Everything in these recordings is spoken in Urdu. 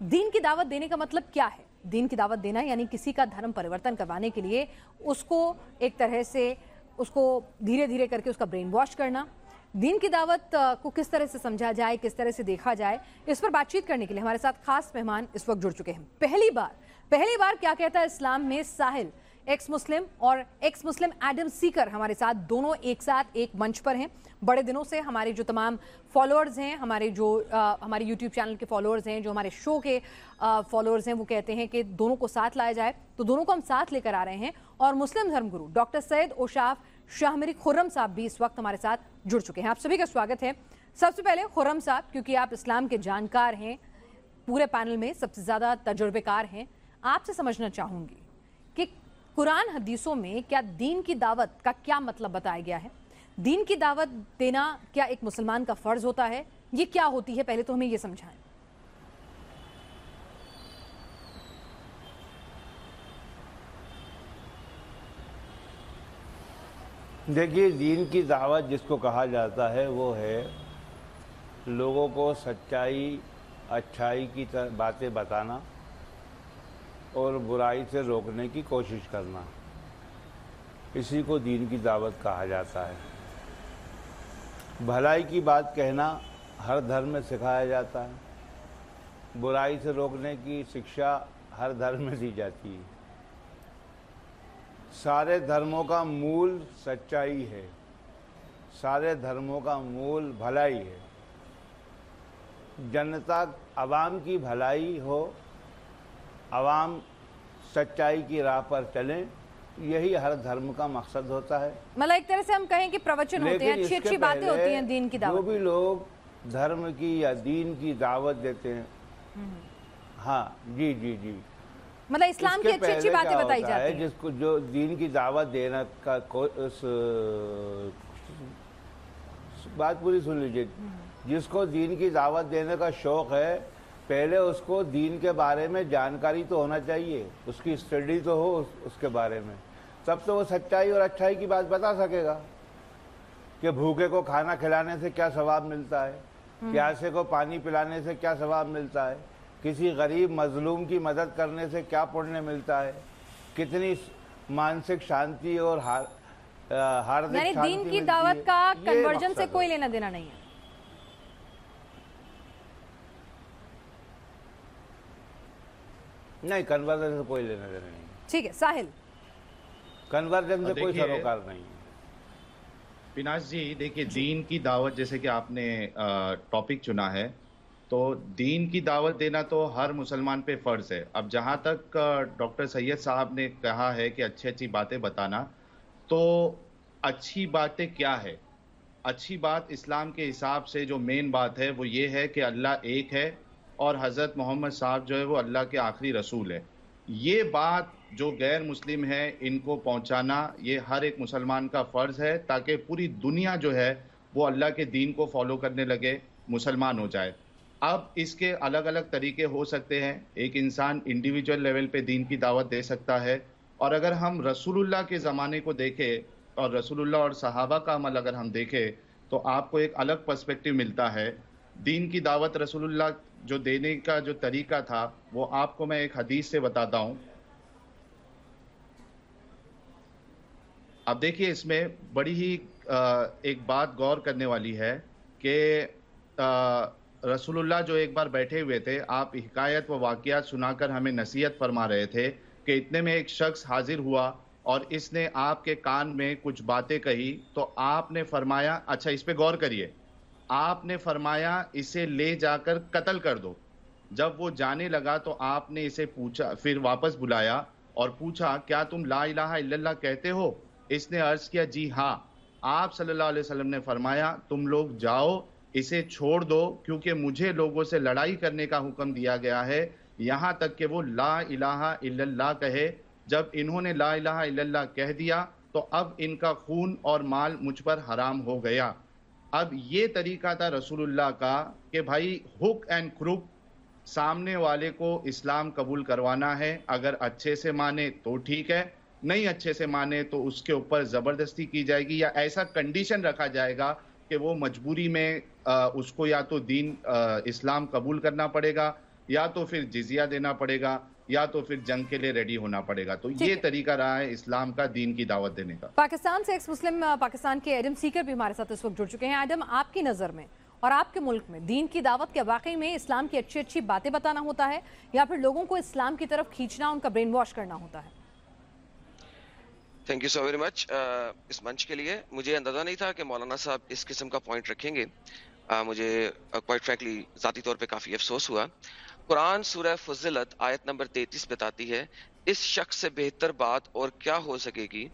دین کی دعوت دینے کا مطلب کیا ہے؟ دین کی دعوت دینا یعنی کسی کا دھرم پریورتن کروانے کے لیے اس کو ایک طرح سے اس کو دھیرے دھیرے کر کے اس کا برین واش کرنا۔ دین کی دعوت کو کس طرح سے سمجھا جائے، کس طرح سے دیکھا جائے، اس پر بات چیت کرنے کے لیے ہمارے ساتھ خاص مہمان اس وقت جڑ چکے ہیں۔ پہلی بار پہلی بار کیا کہتا ہے اسلام میں ساحل؟ ایکس مسلم اور ایکس مسلم ایڈم سیکر ہمارے ساتھ دونوں ایک ساتھ ایک منچ پر ہیں۔ بڑے دنوں سے ہمارے جو تمام فالوورز ہیں، ہمارے جو ہمارے یوٹیوب چینل کے فالوورز ہیں، جو ہمارے شو کے فالوورز ہیں، وہ کہتے ہیں کہ دونوں کو ساتھ لایا جائے۔ تو دونوں کو ہم ساتھ لے کر آ رہے ہیں۔ اور مسلم دھرم گرو ڈاکٹر سید اوشاف شاہ مری خرم صاحب بھی اس وقت ہمارے ساتھ جڑ چکے ہیں۔ آپ سبھی کا سواگت ہے۔ سب سے پہلے خرم صاحب، کیونکہ آپ اسلام کے جانکار ہیں، پورے پینل میں سب سے زیادہ تجربے کار ہیں، آپ سے سمجھنا چاہوں گی۔ قرآن حدیثوں میں کیا دین کی دعوت کا کیا مطلب بتایا گیا ہے؟ دین کی دعوت دینا کیا ایک مسلمان کا فرض ہوتا ہے؟ یہ کیا ہوتی ہے؟ پہلے تو ہمیں یہ سمجھائیں۔ دیکھیے، دین کی دعوت جس کو کہا جاتا ہے، وہ ہے لوگوں کو سچائی، اچھائی کی باتیں بتانا۔ اور برائی سے روکنے کی کوشش کرنا۔ اسی کو دین کی دعوت کہا جاتا ہے۔ بھلائی کی بات کہنا ہر دھرم میں سکھایا جاتا ہے۔ برائی سے روکنے کی شکشا ہر دھرم میں دی جاتی ہے۔ سارے دھرموں کا مول سچائی ہے۔ سارے دھرموں کا مول بھلائی ہے۔ جنتا عوام کی بھلائی ہو عوام سچائی کی راہ پر چلیں یہی ہر دھرم کا مقصد ہوتا ہے۔ مطلب ایک طرح سے ہم کہیں کہ پروچن ہوتے ہیں اچھی اچھی باتیں ہوتی ہیں دین کی دعوت جو بھی لوگ دھرم کی یا دین کی دعوت دیتے ہیں۔ ہاں جی جی جی۔ مطلب اسلام کی اچھی اچھی باتیں بتائی جاتی ہیں۔ جس کو جو دین کی دعوت دینا کا بات پوری سن لیجیے جس کو دین کی دعوت دینے کا شوق ہے پہلے اس کو دین کے بارے میں جانکاری تو ہونا چاہیے اس کی اسٹڈی تو ہو اس کے بارے میں۔ تب تو وہ سچائی اور اچھائی کی بات بتا سکے گا کہ بھوکے کو کھانا کھلانے سے کیا ثواب ملتا ہے پیاسے کو پانی پلانے سے کیا ثواب ملتا ہے کسی غریب مظلوم کی مدد کرنے سے کیا پڑھنے ملتا ہے کتنی مانسک شانتی اور ہاردک یعنی دین کی دعوت کا کنورجن سے کوئی لینا دینا نہیں ہے۔ نہیں کنورجن سے کوئی لینا دینا نہیں۔ ٹھیک ہے ساحل۔ کنورجن سے کوئی سروکار نہیں۔ پیناش جی دیکھیے دین کی دعوت جیسے کہ آپ نے ٹاپک چنا ہے تو دین کی دعوت دینا تو ہر مسلمان پہ فرض ہے۔ اب جہاں تک ڈاکٹر سید صاحب نے کہا ہے کہ اچھی اچھی باتیں بتانا تو اچھی باتیں کیا ہے؟ اچھی بات اسلام کے حساب سے جو مین بات ہے وہ یہ ہے کہ اللہ ایک ہے اور حضرت محمد صاحب جو ہے وہ اللہ کے آخری رسول ہے یہ بات جو غیر مسلم ہے، ان کو پہنچانا، یہ ہر ایک مسلمان کا فرض ہے تاکہ پوری دنیا جو ہے وہ اللہ کے دین کو فالو کرنے لگے، مسلمان ہو جائے۔ اب اس کے الگ الگ طریقے ہو سکتے ہیں۔ ایک انسان انڈیویجول لیول پہ دین کی دعوت دے سکتا ہے۔ اور اگر ہم رسول اللہ کے زمانے کو دیکھیں اور رسول اللہ اور صحابہ کا عمل اگر ہم دیکھیں، تو آپ کو ایک الگ پرسپیکٹو ملتا ہے۔ دین کی دعوت رسول اللہ جو دینے کا جو طریقہ تھا، وہ آپ کو میں ایک حدیث سے بتاتا ہوں۔ اب دیکھیے، اس میں بڑی ہی ایک بات غور کرنے والی ہے کہ رسول اللہ جو ایک بار بیٹھے ہوئے تھے، آپ حکایت و واقعات سنا کر ہمیں نصیحت فرما رہے تھے کہ اتنے میں ایک شخص حاضر ہوا اور اس نے آپ کے کان میں کچھ باتیں کہی تو آپ نے فرمایا اچھا اس پہ غور کریے۔ آپ نے فرمایا اسے لے جا کر قتل کر دو۔ جب وہ جانے لگا تو آپ نے اسے پوچھا، پھر واپس بلایا اور پوچھا، کیا تم لا الہ الا اللہ کہتے ہو؟ اس نے عرض کیا جی ہاں۔ آپ صلی اللہ علیہ وسلم نے فرمایا، تم لوگ جاؤ، اسے چھوڑ دو، کیونکہ مجھے لوگوں سے لڑائی کرنے کا حکم دیا گیا ہے۔ یہاں تک کہ وہ لا الہ الا اللہ کہے۔ جب انہوں نے لا الہ الا اللہ کہہ دیا، تو اب ان کا خون اور مال مجھ پر حرام ہو گیا۔ اب یہ طریقہ تھا رسول اللہ کا کہ بھائی ہک اینڈ کروک سامنے والے کو اسلام قبول کروانا ہے، اگر اچھے سے مانے تو ٹھیک ہے، نہیں اچھے سے مانے تو اس کے اوپر زبردستی کی جائے گی یا ایسا کنڈیشن رکھا جائے گا کہ وہ مجبوری میں اس کو یا تو دین اسلام قبول کرنا پڑے گا یا تو پھر جزیہ دینا پڑے گا۔ یا تو پھر جنگ کے لیے ریڈی ہونا پڑے گا۔ تو یہ۔ طریقہ رہا ہے اسلام کا دین کی دعوت دینے کا۔ پاکستان سے ایکس مسلم پاکستان کے ایڈم سیکر بھی ہمارے ساتھ اس وقت جڑ چکے ہیں۔ ایڈم آپ کی نظر میں اور آپ کے ملک میں دین کی دعوت کے واقعی میں اسلام کی اچھی اچھی باتیں بتانا ہوتا ہے یا پھر لوگوں کو اسلام کی طرف کھینچنا ان کا برین واش کرنا ہوتا ہے؟ Thank you so very much اس منچ کے لیے مجھے اندازہ نہیں تھا کہ مولانا صاحب اس قسم کا پوائنٹ رکھیں گے۔ مجھے کوائٹ فرینکلی ذاتی طور پہ کافی افسوس ہوا۔ قرآن سورہ فضلت آیت نمبر تینتیس بتاتی ہے، اس شخص سے بہتر بات اور کیا ہو سکے گی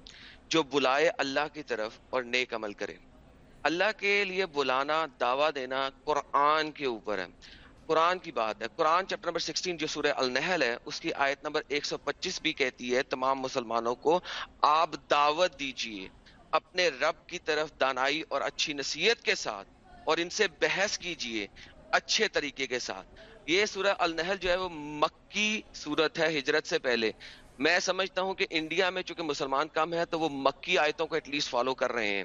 جو بلائے اللہ کی طرف اور نیک عمل کرے۔ اللہ کے لیے بلانا، دعویٰ دینا قرآن کے اوپر ہے۔ قرآن کی بات ہے۔ قرآن چیپٹر نمبر 16 جو سورہ النحل ہے، اس کی آیت نمبر 125 بھی کہتی ہے، تمام مسلمانوں کو آپ دعوت دیجیے، اپنے رب کی طرف دانائی اور اچھی نصیحت کے ساتھ اور ان سے بحث کیجیے اچھے طریقے کے ساتھ۔ یہ سورہ النحل جو ہے وہ مکی صورت ہے، ہجرت سے پہلے۔ میں سمجھتا ہوں کہ انڈیا میں چونکہ مسلمان کم ہے تو وہ مکی آیتوں کو ایٹ لیسٹ فالو کر رہے ہیں۔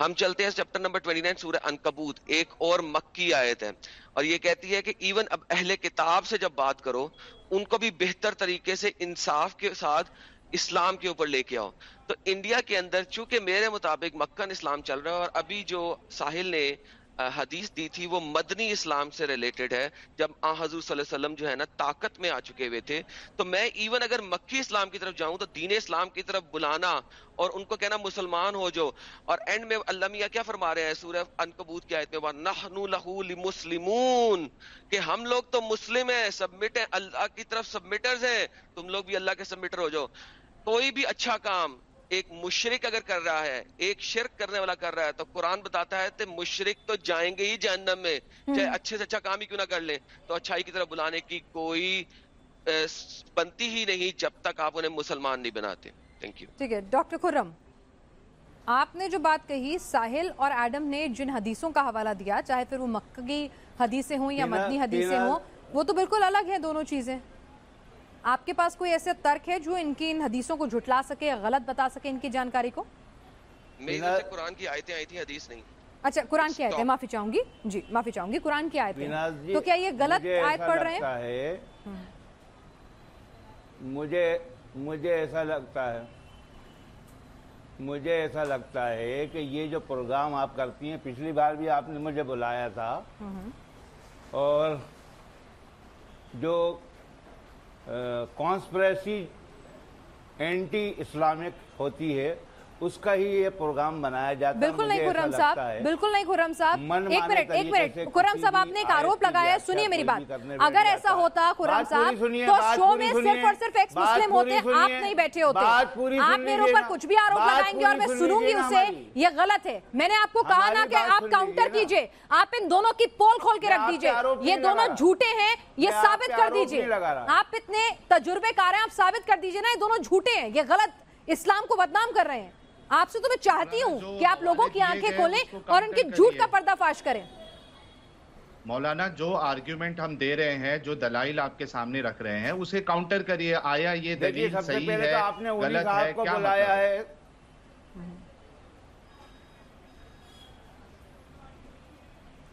ہم چلتے ہیں چیپٹر نمبر 29 سورہ انکبوت، ایک اور مکی آیت ہے۔ اور یہ کہتی ہے کہ ایون اب اہل کتاب سے جب بات کرو، ان کو بھی بہتر طریقے سے انصاف کے ساتھ اسلام کے اوپر لے کے آؤ۔ تو انڈیا کے اندر چونکہ میرے مطابق مکن اسلام چل رہا ہے اور ابھی جو ساحل نے حدیث دی تھی، وہ مدنی اسلام سے ریلیٹڈ ہے۔ جب آ، حضور صلی اللہ علیہ وسلم جو ہے نا، طاقت میں آ چکے ہوئے تھے، تو میں ایون اگر مکی اسلام کی طرف جاؤں، تو دین اسلام کی طرف بلانا اور ان کو کہنا مسلمان ہو جو۔ اور اینڈ میں اللہ میاں کیا فرما رہے ہیں، سورہ انکبوت کی آیت میں نحنو لہو لمسلمون۔ کہ ہم لوگ تو مسلم ہیں، سبمٹ ہیں، اللہ کی طرف سبمٹرز ہیں، تم لوگ بھی اللہ کے سبمٹر ہو جاؤ۔ کوئی بھی اچھا کام ایک مشرک اگر کر رہا ہے ایک شرک کرنے والا کر رہا ہے تو قرآن بتاتا ہے کہ مشرک تو جائیں گے ہی جہنم میں چاہے اچھے سے اچھا کام ہی کیوں نہ کر لیں۔ تو اچھائی کی طرف بلانے کی کوئی بنتی ہی نہیں جب تک آپ انہیں مسلمان نہیں بناتے۔ تھینک یو ٹھیک ہے ڈاکٹر خرم آپ نے جو بات کہی ساحل اور ایڈم نے جن حدیثوں کا حوالہ دیا چاہے پھر وہ مکہ کی حدیثیں ہوں یا مدنی حدیثیں ہوں وہ تو بالکل الگ ہیں دونوں چیزیں۔ آپ کے پاس کوئی ایسے ترک ہے جو ان کی ان حدیثوں کو جھٹلا سکے غلط بتا سکے ان کی جانکاری کو؟ قرآن کی آیتیں آئی تھی حدیث نہیں۔ اچھا قرآن کی آیت ہے Stop. معافی چاہوں گی؟ جی معافی چاہوں گی قرآن کی آیت بیناز ہے جی تو کیا یہ غلط آیت پڑھ رہے ہیں؟ مجھے مجھے ایسا لگتا ہے مجھے ایسا لگتا ہے کہ یہ جو پروگرام آپ کرتی ہیں پچھلی بار بھی آپ نے مجھے بلایا تھا۔ اور جو کانسپریسی اینٹی اسلامک ہوتی ہے۔ اس کا ہی یہ پروگرام بنایا جاتا ہے بالکل نہیں خرم صاحب ہے بالکل نہیں خرم صاحب ایک منٹ ایک منٹ خرم صاحب آپ نے ایک آروپ لگایا ویاخیا سنیے میری بات اگر ایسا ہے۔ ہوتا خرم صاحب تو شو میں صرف اور صرف ایکس مسلم ہوتے آپ نہیں بیٹھے ہوتے آپ میرے اوپر کچھ بھی آروپ لگائیں گے اور میں سنوں گی اسے۔ یہ غلط ہے میں نے آپ کو کہا نا کہ آپ کاؤنٹر۔ کیجیے آپ ان دونوں کی پول کھول کے رکھ دیجیے یہ دونوں۔ جھوٹے ہیں یہ ثابت کر دیجیے۔ آپ اتنے تجربے کار ہیں آپ ثابت کر دیجیے نا یہ دونوں جھوٹے ہیں یہ غلط اسلام کو بدنام کر رہے ہیں آپ سے تو میں چاہتی ہوں کہ آپ لوگوں کی آنکھیں کھولیں اور ان کے جھوٹ کا۔ پردہ فاش کریں۔ مولانا جو آرگیومنٹ ہم دے رہے ہیں جو دلائل آپ کے سامنے رکھ رہے ہیں اسے کاؤنٹر کریے۔ آیا یہ دلیل صحیح ہے؟ غلط ہے؟ کیا بلایا مطلب ہے؟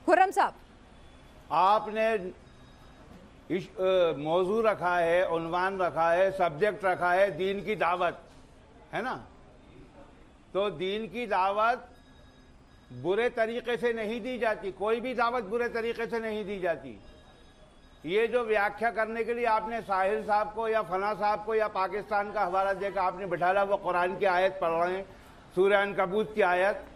خرم صاحب۔ آپ نے موضوع رکھا ہے عنوان رکھا ہے سبجیکٹ رکھا ہے دین کی دعوت ہے نا؟ تو دین کی دعوت برے طریقے سے نہیں دی جاتی۔ کوئی بھی دعوت برے طریقے سے نہیں دی جاتی۔ یہ جو ویاخیا کرنے کے لیے آپ نے ساحل صاحب کو یا فلاں صاحب کو یا پاکستان کا حوالہ دے کر آپ نے بٹھالا، وہ قرآن کی آیت پڑھ رہے ہیں، سورہ کبوت کی آیت۔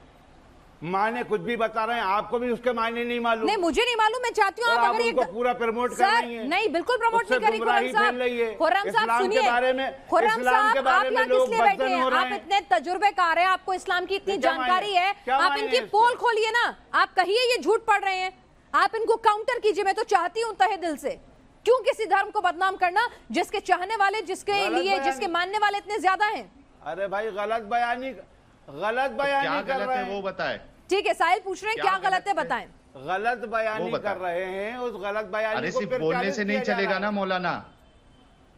معنی کچھ بھی بتا رہے ہیں آپ کو بھی اس کے معنی نہیں معلوم۔ نہیں مجھے نہیں معلوم میں چاہتی ہوں آپ اگر یہ پورا پروموٹ کر رہی ہیں نہیں بالکل سے نہیں پھیل رہی ہے۔ صاحب خرم صاحب سنیے۔ کے صاحب آپ یہاں کس لیے بیٹھے ہیں؟ آپ اتنے تجربے کار ہیں آپ کو اسلام کی اتنی جانکاری ہے؟ آپ ان کی؟ پول کھولیے نا۔ آپ کہیے یہ جھوٹ پڑھ رہے ہیں۔ آپ ان کو کاؤنٹر کیجیے میں تو چاہتی ہوں تہے دل سے۔ کیوں کسی دھرم کو بدنام کرنا؟ جس کے چاہنے والے جس کے لیے جس کے ماننے والے اتنے زیادہ ہیں۔ ارے بھائی غلط بیانی غلط کیا بیانی کر رہے ہے وہ ہیں بتائے ٹھیک ہے ساحل پوچھ رہے ہیں کیا غلط ہے؟ بتائیں غلط بیانی بتائیں۔ کر رہے ہیں اس غلط بیانی کو پھر بولنے سے نہیں چلے گا نا۔ مولانا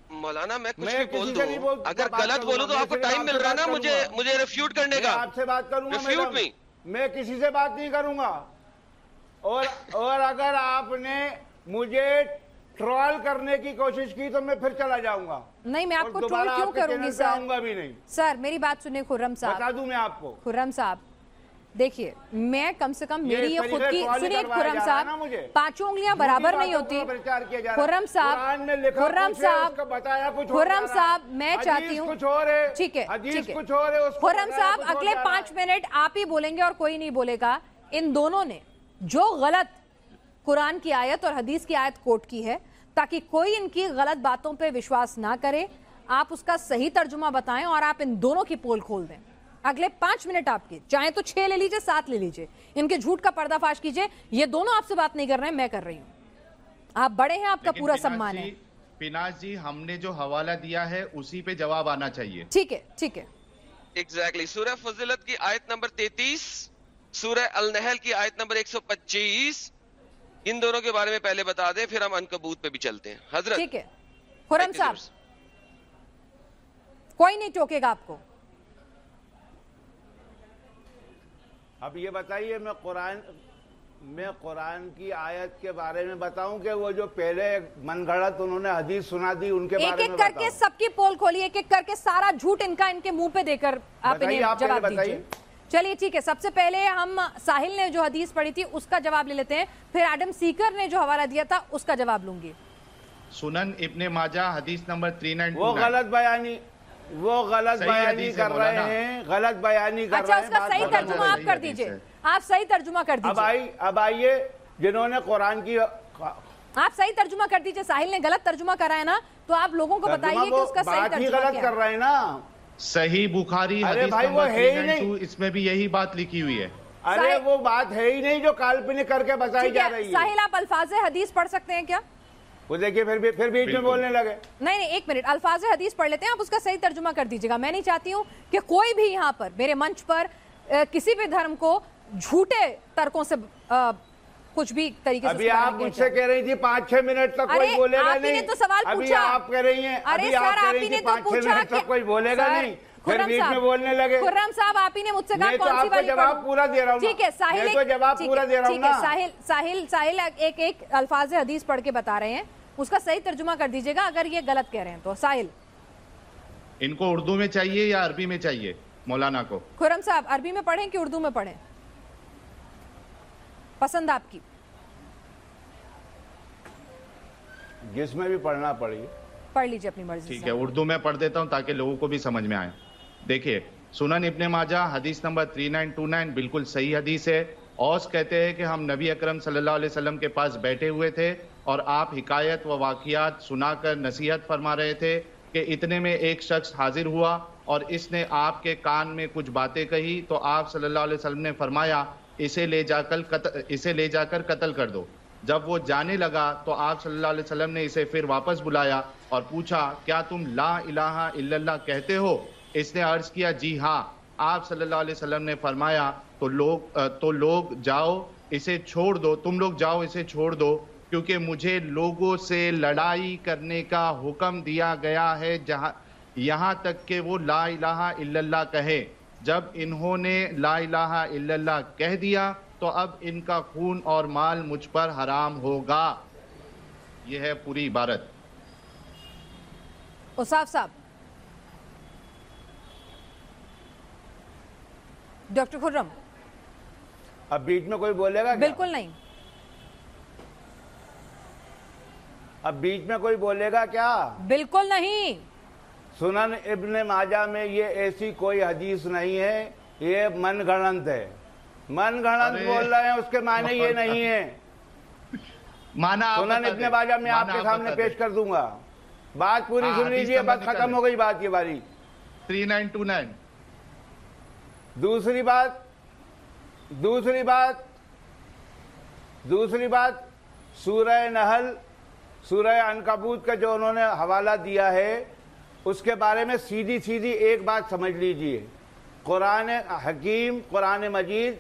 مولانا میں کچھ بھی بول نہیں دوں اگر غلط بولوں تو آپ کو ٹائم مل سے رہا نا کروں مجھے گا۔ مجھے ریفیوٹ کرنے میں کا آپ سے بات کروں گا میڈم me. میں کسی سے بات نہیں کروں گا اور اور اگر آپ نے مجھے ٹرال کرنے کی کوشش کی تو میں پھر چلا جاؤں گا۔ نہیں میں آپ کو ٹرول کیوں کروں گی سر گا بھی نہیں۔ سر میری بات سنیں خرم صاحب۔ بتا دوں میں آپ کو۔ خرم صاحب دیکھیے میں کم سے کم میری یہ خود کی سنیے خرم صاحب پانچوں انگلیاں برابر نہیں ہوتی۔ خرم صاحب خرم صاحب خرم صاحب میں چاہتی ہوں ٹھیک ہے ٹھیک ہے۔ خرم صاحب اگلے پانچ منٹ آپ ہی بولیں گے اور کوئی نہیں بولے گا۔ ان دونوں نے جو غلط قرآن کی آیت اور حدیث کی آیت کوٹ کی ہے تاکہ کوئی ان کی غلط باتوں پہ وشواس نہ کرے۔ آپ اس کا صحیح ترجمہ بتائیں اور آپ ان دونوں کی پول کھول دیں۔ اگلے پانچ منٹ آپ کے چاہیں تو چھ لے لیجیے سات لے لیجیے۔ ان کے جھوٹ کا پردہ فاش کیجیے۔ یہ دونوں آپ سے بات نہیں کر رہے ہیں میں کر رہی ہوں۔ آپ بڑے ہیں آپ کا پورا سمان جی، ہے۔ پیناس جی ہم نے جو حوالہ دیا ہے اسی پہ جواب آنا چاہیے۔ ٹھیک ہے ٹھیک ہے۔ ایگزیکٹلی سورہ فضلت کی آیت نمبر تینتیس سورہ النحل کی آیت نمبر ایک سو پچیس ان دونوں کے بارے میں پہلے بتا دیں پھر ہم انکبوت پہ بھی چلتے ہیں۔ حضرت خورم صاحب کوئی نہیں ٹوکے گا آپ کو۔ اب یہ بتائیے میں قرآن میں قرآن کی آیت کے بارے میں بتاؤں کہ وہ جو پہلے من گھڑت انہوں نے حدیث سنا دی ان کے بارے میں ایک کر کے سب کی پول کھولی ایک ایک کر کے سارا جھوٹ ان کا ان کے منہ پہ دے کر آپ انہیں جواب دیجیے۔ چلیے ٹھیک ہے۔ سب سے پہلے ہم ساحل نے جو حدیث پڑھی تھی اس کا جواب لے لیتے ہیں۔ پھر ایڈم سیکر نے جو حوالہ دیا تھا اس کا جواب لوں گی۔ سنن ابن ماجہ حدیث نمبر 392 وہ غلط بیانی وہ غلط بیانی کر رہے ہیں غلط بیانی کر اچھا، رہے ہیں اچھا اس کا صحیح ترجمہ آپ کر دیجیے۔ آپ صحیح ترجمہ کر دیجیے۔ اب آئیے جنہوں نے قرآن کی آپ صحیح ترجمہ کر دیجیے۔ ساحل نے غلط ترجمہ کر کرا ہے نا تو آپ لوگوں کو بتائیے کہ اس کا صحیح ترجمہ کیا ہے بات ہی غلط کر رہے ہیں نا۔ صحیح بخاری حدیث نمبر 392 اس میں بھی یہی بات لکھی ہوئی ہے۔ ارے وہ بات ہے ہی نہیں جو کالپنی کر کے بتائی جا رہی ہے۔ ساحل آپ الفاظ حدیث پڑھ سکتے ہیں کیا؟ وہ دیکھیے پھر بھی پھر بیچ میں بولنے لگے۔ نہیں نہیں ایک منٹ۔ الفاظ حدیث پڑھ لیتے ہیں آپ اس کا صحیح ترجمہ کر دیجیے گا۔ میں نہیں چاہتی ہوں کہ کوئی بھی یہاں پر میرے منچ پر کسی بھی دھرم کو جھوٹے ترکوں سے کچھ بھی طریقے سے ابھی آپ مجھ سے کہہ رہی تھی پانچ چھ منٹ تک کوئی بولے گا نہیں۔ تو سوال ابھی آپ کہہ رہی ہیں ابھی آپ کہہ رہی تھی پانچ چھ منٹ تک کوئی بولے گا نہیں۔ بولنے لگے۔ خرم صاحب آپ ہی نے مجھ سے کہا کون سی والی جواب پورا دے رہا ہوں ٹھیک ہے ساحل جواب پورا دے رہا ہوں ساحل ساحل ساحل ایک ایک الفاظ حدیث پڑھ کے بتا رہے ہیں۔ اس کا صحیح ترجمہ کر دیجیے گا اگر یہ غلط کہہ رہے ہیں تو۔ ساحل۔ ان کو اردو میں چاہیے یا عربی میں چاہیے؟ مولانا کو۔ خرم صاحب عربی میں پڑھیں کہ اردو میں پڑھیں؟ پسند آپ کی؟ جس میں بھی پڑھنا پڑی۔ پڑھ لیجیے اپنی مرضی ٹھیک ہے اردو میں پڑھ دیتا ہوں تاکہ لوگوں کو بھی سمجھ میں آئے۔ دیکھیے سنن ابن ماجہ حدیث نمبر 3929 بالکل صحیح حدیث ہے۔ اوس کہتے ہیں کہ ہم نبی اکرم صلی اللہ علیہ وسلم کے پاس بیٹھے ہوئے تھے اور آپ حکایت و واقعات سنا کر نصیحت فرما رہے تھے کہ اتنے میں ایک شخص حاضر ہوا اور اس نے آپ کے کان میں کچھ باتیں کہی تو آپ صلی اللہ علیہ وسلم نے فرمایا اسے لے جا کر قتل اسے لے جا کر قتل کر دو۔ جب وہ جانے لگا تو آپ صلی اللہ علیہ وسلم نے اسے پھر واپس بلایا اور پوچھا، کیا تم لا الہ الا اللہ کہتے ہو؟ اس نے عرض کیا جی ہاں۔ آپ صلی اللہ علیہ وسلم نے فرمایا، تو لوگ تو لوگ جاؤ، اسے چھوڑ دو۔ تم لوگ جاؤ، اسے چھوڑ دو۔ کیونکہ مجھے لوگوں سے لڑائی کرنے کا حکم دیا گیا ہے، جہاں یہاں تک کہ وہ لا الہ الا اللہ کہے۔ جب انہوں نے لا الہ الا اللہ کہہ دیا تو اب ان کا خون اور مال مجھ پر حرام ہوگا۔ یہ ہے پوری عبارت۔ اصاف صاحب ڈاکٹر خرم اب بیچ میں کوئی بولے گا بالکل نہیں۔ اب بیچ میں کوئی بولے گا کیا؟ بالکل نہیں۔ سنن ابن ماجہ میں یہ ایسی کوئی حدیث نہیں ہے یہ من گھڑنت ہے۔ من گھڑنت بول رہے ہیں اس کے معنی یہ نہیں ہے۔ سنن ابن ماجہ میں آپ کے سامنے پیش کر دوں گا۔ بات پوری سن لیجیے بس ختم ہو گئی بات یہ باری۔ Three nine two nine. دوسری بات دوسری بات دوسری بات سورہ نحل سورہ انکبوت کا جو انہوں نے حوالہ دیا ہے اس کے بارے میں سیدھی سیدھی ایک بات سمجھ لیجیے۔ قرآن حکیم قرآن مجید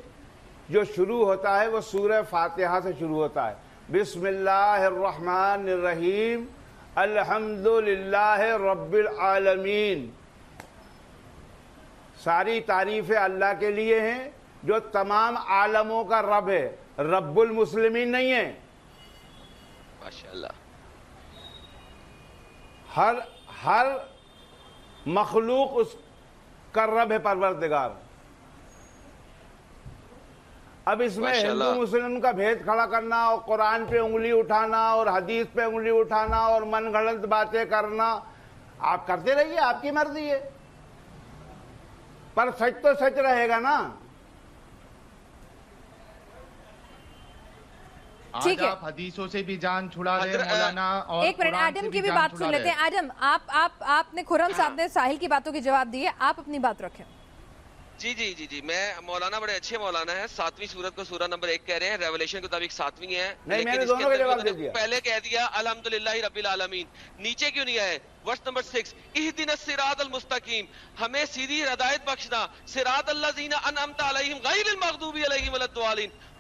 جو شروع ہوتا ہے وہ سورہ فاتحہ سے شروع ہوتا ہے۔ بسم اللہ الرحمن الرحیم۔ الحمد رب العالمین۔ ساری تعریفیں اللہ کے لیے ہیں جو تمام عالموں کا رب ہے۔ رب المسلمین نہیں ہے ماشاءاللہ۔ ہر ہر مخلوق اس کا رب ہے پروردگار۔ اب اس میں ہندو۔ مسلم کا بھید کھڑا کرنا اور قرآن پہ انگلی اٹھانا اور حدیث پہ انگلی اٹھانا اور من گھڑت باتیں کرنا آپ کرتے رہیے آپ کی مرضی ہے۔ پر سچ تو سچ رہے گا نا۔ ٹھیک ہے۔ آپ حدیثوں سے بھی جان چھڑا رہے مولانا اور ایک منٹ ایڈم کی بھی بات سن لیتے ہیں۔ ایڈم آپ آپ آپ نے خرم صاحب نے ساحل کی باتوں کے جواب دیے۔ آپ اپنی بات رکھیں۔ جی جی جی جی میں مولانا بڑے اچھے مولانا ہیں۔ ساتویں سورت کو سورہ نمبر ایک کہہ رہے ہیں۔ ریولیشن کے مطابق ساتویں ہے نہیں، میں نے لیکن اس کے اندر۔ پہلے کہہ دیا الحمدللہ رب العالمین۔ نیچے کیوں نہیں آئے؟ ورس نمبر سکس اہدنا الصراط المستقیم۔ ہمیں سیدھی ہدایت بخشنا، صراط الذین انعمت علیہم غیر المغضوب علیہم ولا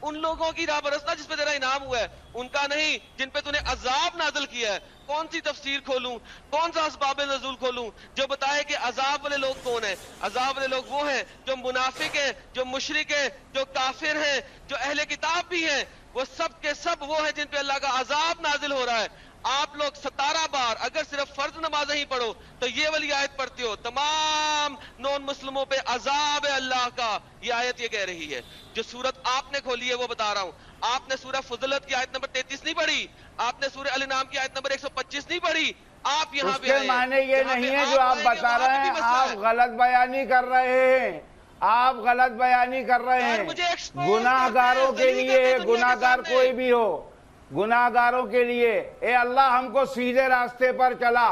ان لوگوں کی راہ برسنا جس پہ تیرا انعام ہوا ہے، ان کا نہیں، جن پہ تو نے عذاب نازل کیا ہے۔ کون سی تفسیر کھولوں؟ کون سا اسباب نزول کھولوں؟ جو بتائے کہ عذاب والے لوگ کون ہیں؟ عذاب والے لوگ وہ ہیں جو منافق ہیں، جو مشرک ہیں، جو کافر ہیں، جو اہل کتاب بھی ہیں۔ وہ سب کے سب وہ ہیں جن پہ اللہ کا عذاب نازل ہو رہا ہے۔ آپ لوگ ستارہ بار اگر صرف فرض نمازیں ہی پڑھو تو یہ والی آیت پڑھتے ہو تمام نون مسلموں پہ عذاب ہے اللہ کا یہ آیت یہ کہہ رہی ہے۔ جو صورت آپ نے کھولی ہے وہ بتا رہا ہوں۔ آپ نے سورہ فضلت کی آیت نمبر تینتیس نہیں پڑھی؟ آپ نے سورہ الانعام کی آیت نمبر ایک سو پچیس نہیں پڑھی؟ آپ یہاں پہ۔ معنی یہ نہیں ہے جو آپ بتا رہے ہیں آپ۔ غلط بیانی کر رہے ہیں۔ آپ غلط بیانی کر رہے ہیں۔ مجھے expose گناہ گاروں کرتے ہیں، کے لیے کرتے ہیں دنیا گناہ کے گار سامنے۔ کوئی بھی ہو۔ گناہ گاروں کے لیے اے اللہ ہم کو سیدھے راستے پر چلا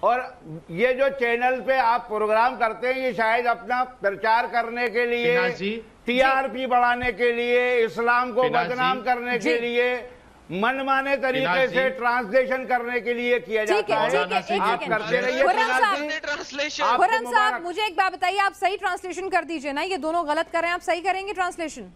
اور یہ جو چینل پہ آپ پروگرام کرتے ہیں یہ شاید اپنا پرچار کرنے کے لیے جی۔ ٹی آر پی بڑھانے کے لیے اسلام کو جی۔ بدنام کرنے جی۔ کے لیے من مانے طریقے جی۔ سے ٹرانسلیشن کرنے کے لیے کیا ٹھیک جاتا ہے آپ کرتے رہیے خرم صاحب جی۔ مجھے ایک بات بتائیے آپ صحیح ٹرانسلیشن کر دیجیے نا یہ دونوں غلط کر رہے ہیں آپ صحیح کریں گے ٹرانسلیشن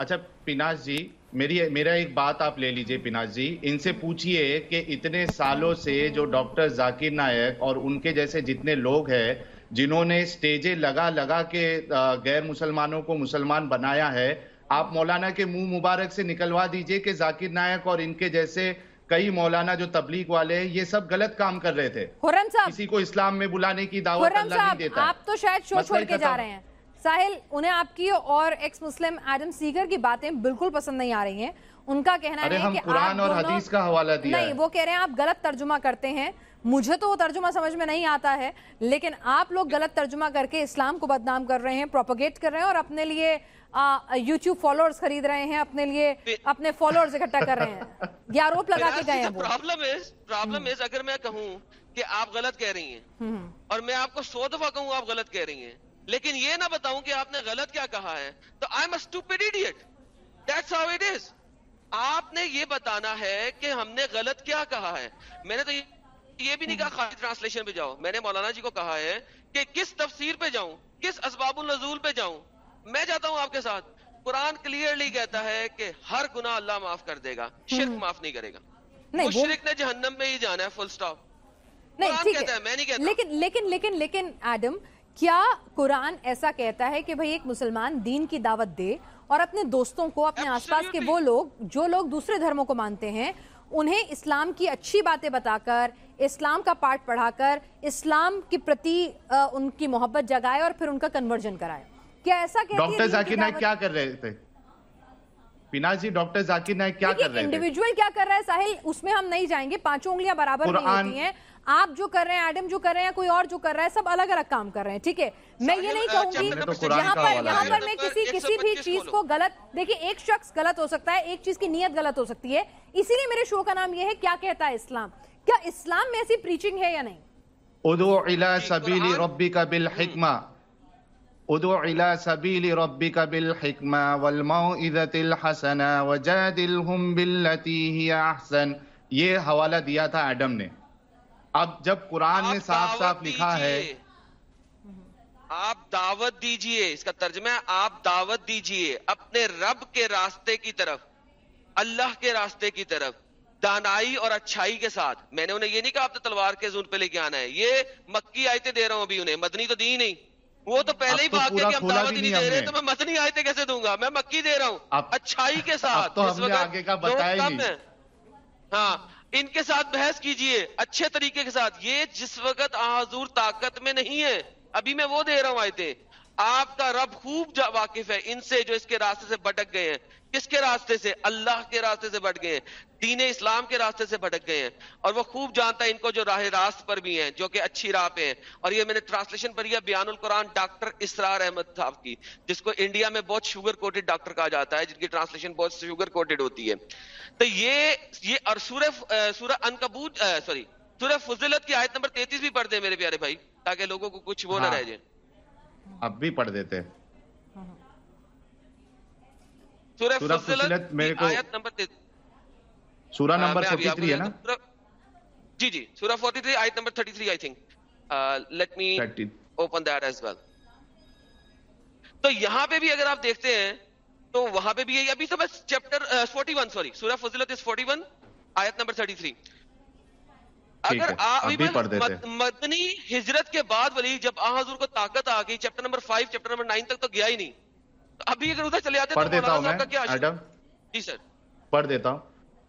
اچھا پیناز جی میری میرا ایک بات آپ لے لیجیے پیناز جی۔ ان سے پوچھئے کہ اتنے سالوں سے جو ڈاکٹر ذاکر نائک اور ان کے جیسے جتنے لوگ ہیں جنہوں نے سٹیجیں لگا لگا کے غیر مسلمانوں کو مسلمان بنایا ہے آپ مولانا کے منہ مبارک سے نکلوا دیجیے کہ ذاکر نائک اور ان کے جیسے کئی مولانا جو تبلیغ والے ہیں یہ سب غلط کام کر رہے تھے۔ کسی کو اسلام میں بلانے کی دعوت اللہ نہیں دیتا۔ آپ تو شاید شو چھوڑ کے جا۔ رہے ہیں۔ ساحل انہیں آپ کی اور ایکس مسلم ایڈم سیگر کی باتیں بالکل پسند نہیں آ رہی ہیں۔ ان کا کہنا ہے ہم کہ آپ قرآن اور حدیث کا حوالہ دیا نہیں ہے۔ وہ کہہ رہے ہیں آپ غلط ترجمہ کرتے ہیں۔ مجھے تو وہ ترجمہ سمجھ میں نہیں آتا ہے لیکن آپ لوگ غلط ترجمہ کر کے اسلام کو بدنام کر رہے ہیں پروپگیٹ کر رہے ہیں اور اپنے لیے یوٹیوب فالوورز خرید رہے ہیں اپنے لیے اپنے فالوورز اکٹھا کر رہے ہیں۔ یہ آروپ لگا کے گئے ہیں پرابلم از پرابلم از اگر میں کہوں کہ آپ غلط کہہ رہی ہیں اور میں آپ کو سو دفعہ کہوں آپ غلط کہہ رہی ہیں لیکن یہ نہ بتاؤں کہ آپ نے غلط کیا کہا ہے۔ تو I am stupid idiot that's how it is آپ نے یہ بتانا ہے کہ ہم نے غلط کیا کہا ہے۔ میں نے تو یہ بھی نہیں کہا خالی ٹرانسلیشن پہ جاؤ۔ میں نے مولانا جی کو کہا ہے کہ کس تفسیر پہ جاؤں؟ کس اسباب النزول پہ جاؤں؟ میں جاتا ہوں آپ کے ساتھ۔ قرآن کلیئرلی کہتا ہے کہ ہر گناہ اللہ معاف کر دے گا۔ شرک معاف نہیں کرے گا۔ مشرک نے جہنم میں ہی جانا ہے فل سٹاپ نہیں قرآن ٹھیک کہتا ہے۔ ہے میں نہیں کہتا۔ لیکن لیکن لیکن لیکن ایڈم کیا قرآن ایسا کہتا ہے کہ بھئی ایک مسلمان دین کی دعوت دے اور اپنے دوستوں کو اپنے آس پاس کے وہ لوگ جو لوگ دوسرے دھرموں کو مانتے ہیں انہیں اسلام کی اچھی باتیں بتا کر اسلام کا پارٹ پڑھا کر اسلام کی پرتی ان کی محبت جگائے اور پھر ان کا کنورژن کرائے۔ کیا ایسا کہتی ہے ڈاکٹر ذاکر نائک؟ کیا کر رہے تھے؟ پیناز جی ڈاکٹر ذاکر نائک کیا کر رہے تھے؟ انڈیویجول کیا کر رہا ہے ساحل؟ اس میں ہم نہیں جائیں گے پانچوں انگلیاں برابر نہیں ہوتی ہیں۔ آپ جو کر رہے ہیں ایڈم جو کر رہے ہیں کوئی اور جو کر رہا ہے سب الگ الگ کام کر رہے ہیں ٹھیک ہے؟ میں یہ نہیں کہوں گی قرآن یہاں پر یہاں پر میں کسی کسی بھی چیز کو غلط دیکھیں ایک شخص غلط ہو سکتا ہے ایک چیز کی نیت غلط ہو سکتی ہے۔ اسی لیے میرے شو کا نام یہ ہے کیا کہتا ہے اسلام؟ کیا اسلام میں ایسی پریچنگ ہے یا نہیں؟ ادعو الى سبیل ربک بالحکمہ۔ ادعو الى سبیل ربک بالحکمہ والموعظۃ الحسنہ وجادلہم باللتی ہی احسن۔ یہ حوالہ دیا تھا ایڈم نے۔ اب جب قرآن نے صاف صاف لکھا ہے۔ آپ دعوت دیجیے۔ اس کا ترجمہ آپ دعوت دیجیے اپنے رب کے راستے کی طرف اللہ کے راستے کی طرف دانائی اور اچھائی کے ساتھ۔ میں نے انہیں یہ نہیں کہا آپ نے تلوار کے زون پہ لے کے آنا ہے۔ یہ مکی آیتیں دے رہا ہوں ابھی انہیں مدنی تو دی نہیں۔ وہ تو پہلے ہی بھاگ پورا کہ ہم دعوت نہیں دے رہے۔ تو میں مدنی آیتیں کیسے دوں گا؟ میں مکی دے رہا ہوں۔ اچھائی کے ساتھ اس وقت۔ ہاں ان کے ساتھ بحث کیجیے، اچھے طریقے کے ساتھ۔ یہ جس وقت حضور طاقت میں نہیں ہے، ابھی میں وہ دے رہا ہوں آئے آپ کا رب خوب واقف ہے ان سے جو اس کے راستے سے بھٹک گئے ہیں۔ کس کے راستے سے؟ اللہ کے راستے سے بٹ گئے ہیں۔ دین اسلام کے راستے سے بھٹک گئے ہیں۔ اور وہ خوب جانتا ہے ان کو جو راہ راست پر بھی ہیں جو کہ اچھی راہ پہ ہیں۔ اور یہ میں نے ٹرانسلیشن پڑھی ہے بیان القرآن ڈاکٹر اسرار احمد صاحب کی جس کو انڈیا میں بہت شوگر کوٹڈ ڈاکٹر کہا جاتا ہے جن کی ٹرانسلیشن بہت شوگر کوٹڈ ہوتی ہے۔ تو یہ یہ اور سورہ سورہ انکبوت سوری سورہ فضلت کی آیت نمبر تینتیس بھی پڑھ دیں میرے پیارے بھائی تاکہ لوگوں کو کچھ وہ نہ ہاں۔ رہ جائے۔ اب بھی پڑھ دیتے۔ سورہ فضلت میرے کو- آیت نمبر سورہ ہاں، نمبر میں ابھی آپ کو 43 ہے نا؟ جی جی سورہ 43 آیت number 33 I think let me 30 open that as well تو یہاں پہ بھی اگر آپ دیکھتے ہیں تو وہاں پہ بھی یہی ابھی تو بس چیپٹر 41 سوری سورہ فضلت اس 41 آیت نمبر 33 ٹھیک اگر مدنی ہجرت کے بعد ولی جب آ حضور کو طاقت آ گئی چیپٹر نمبر 5 چیپٹر نمبر 9 تک تو گیا ہی نہیں۔ ابھی اگر ادھر چلے جاتے پڑھ دیتا ہوں میں جی سر۔ پڑھ دیتا ہوں۔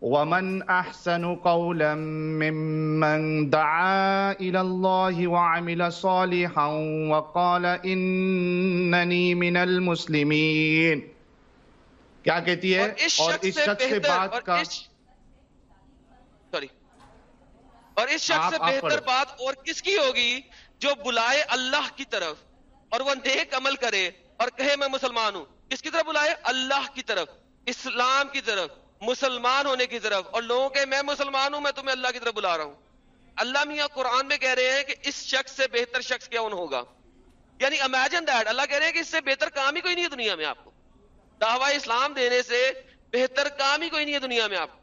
ومن احسن قولا ممن دعا الى الله وعمل صالحا وقال انني من المسلمين۔ کیا کہتی ہے؟ اور اس شخص سے بات کا اس سوری اور اس شخص سے بہتر۔ بات اور کس کی ہوگی جو بلائے اللہ کی طرف اور وہ نیک عمل کرے اور کہے میں مسلمان ہوں؟ کس کی طرف بلائے؟ اللہ کی طرف اسلام کی طرف مسلمان ہونے کی طرف۔ اور لوگوں کے میں مسلمان ہوں میں تمہیں اللہ کی طرف بلا رہا ہوں۔ اللہ میاں قرآن میں کہہ رہے ہیں کہ اس شخص سے بہتر شخص کون ہوگا؟ یعنی امیجن دیٹ اللہ کہہ رہے ہیں کہ اس سے بہتر کام ہی کوئی نہیں ہے دنیا میں آپ کو۔ دعوی اسلام دینے سے بہتر کام ہی کوئی نہیں ہے دنیا میں آپ کو۔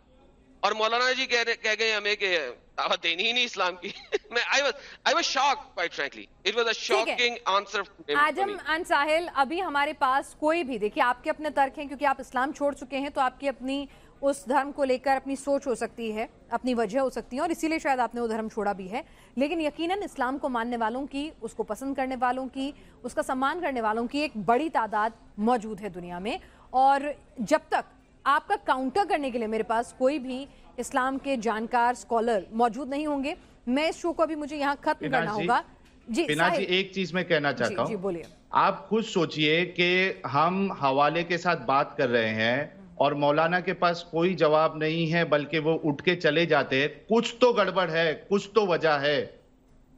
اور مولانا جی کہہ گئے ہمیں کہ دعوت دینی ہی نہیں اسلام کی۔ میں I was I was shock quite frankly it was a. Shocking answer Adam and Sahil ابھی ہمارے پاس کوئی بھی دیکھیے آپ کے اپنے ترک ہیں کیونکہ آپ اسلام چھوڑ چکے ہیں تو آپ کی اپنی اس دھرم کو لے کر اپنی سوچ ہو سکتی ہے اپنی وجہ ہو سکتی ہے اور اسی لیے شاید آپ نے وہ دھرم چھوڑا بھی ہے۔ لیکن یقیناً اسلام کو ماننے والوں کی اس کو پسند کرنے والوں کی اس کا سمان کرنے والوں کی ایک بڑی تعداد موجود ہے دنیا میں۔ اور جب تک آپ کا کاؤنٹر کرنے کے لیے میرے پاس کوئی بھی اسلام کے جانکار اسکالر موجود نہیں ہوں گے۔ میں اس شو کو ابھی مجھے یہاں ختم کرنا جی، ہوگا۔ جی جی ایک چیز میں کہنا جی چاہتا جی ہوں بولیے۔ آپ خود سوچئے کہ ہم حوالے کے ساتھ بات کر رہے ہیں اور مولانا کے پاس کوئی جواب نہیں ہے بلکہ وہ اٹھ کے چلے جاتے ہیں۔ کچھ تو گڑبڑ ہے کچھ تو وجہ ہے۔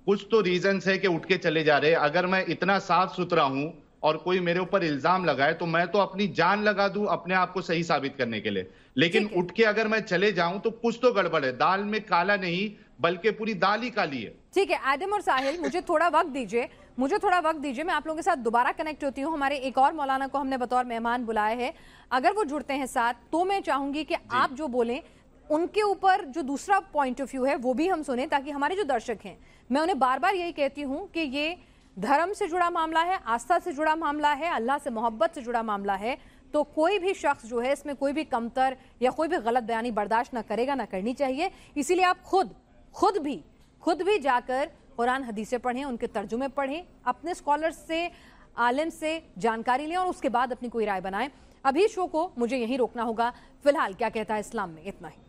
کچھ تو ریزنز ہے کہ اٹھ کے چلے جا رہے۔ اگر میں اتنا صاف ستھرا ہوں اور کوئی میرے اوپر الزام لگائے تو میں تو اپنی جان لگا دوں اپنے آپ کو صحیح ثابت کرنے کے لیے۔ لیکن۔ اٹھ کے اگر میں چلے جاؤں تو کچھ تو گڑبڑ ہے۔ دال میں کالا نہیں بلکہ پوری دال ہی کالی ہے۔ ٹھیک ہے ایڈم اور ساحل مجھے تھوڑا وقت دیجیے۔ مجھے تھوڑا وقت دیجیے میں آپ لوگوں کے ساتھ دوبارہ کنیکٹ ہوتی ہوں۔ ہمارے ایک اور مولانا کو ہم نے بطور مہمان بلایا ہے۔ اگر وہ جڑتے ہیں ساتھ تو میں چاہوں گی کہ آپ جو بولیں ان کے اوپر جو دوسرا پوائنٹ آف ویو ہے وہ بھی ہم سنیں تاکہ ہمارے جو درشک ہیں۔ میں انہیں بار بار یہی کہتی ہوں کہ یہ دھرم سے جڑا معاملہ ہے آستھا سے جڑا معاملہ ہے اللہ سے محبت سے جڑا معاملہ ہے۔ تو کوئی بھی شخص جو ہے اس میں کوئی بھی کمتر یا کوئی بھی غلط بیانی برداشت نہ کرے گا، نہ کرنی چاہیے۔ اسی لیے آپ خود خود بھی خود بھی جا کر قرآن حدیثیں پڑھیں، ان کے ترجمے پڑھیں، اپنے اسکالر سے، عالم سے جانکاری لیں اور اس کے بعد اپنی کوئی رائے بنائیں۔ ابھی شو کو مجھے یہیں روکنا ہوگا۔ فی الحال کیا کہتا ہے اسلام میں؟ اتنا ہی۔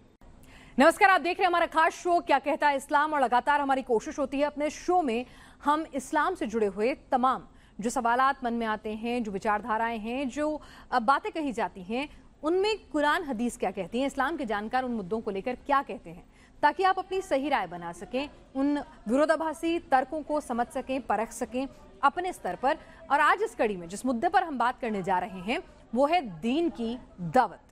نمسکار، آپ دیکھ رہے ہیں ہمارا خاص شو کیا کہتا ہے اسلام اور لگاتار ہماری کوشش ہوتی ہے۔ اپنے شو میں ہم اسلام سے جڑے ہوئے تمام جو سوالات من میں آتے ہیں، جو وچار دھارائیں ہیں، جو باتیں کہی جاتی ہیں، ان میں قرآن حدیث کیا کہتی ہیں؟ اسلام کے جانکار ان مدوں کو لے کر کیا کہتے ہیں؟ تاکہ آپ اپنی صحیح رائے بنا سکیں، ان ورودابھاسی ترکوں کو سمجھ سکیں، پرکھ سکیں اپنے سطر پر۔ اور آج اس کڑی میں جس مدے پر ہم بات کرنے جا رہے ہیں، وہ ہے دین کی دعوت۔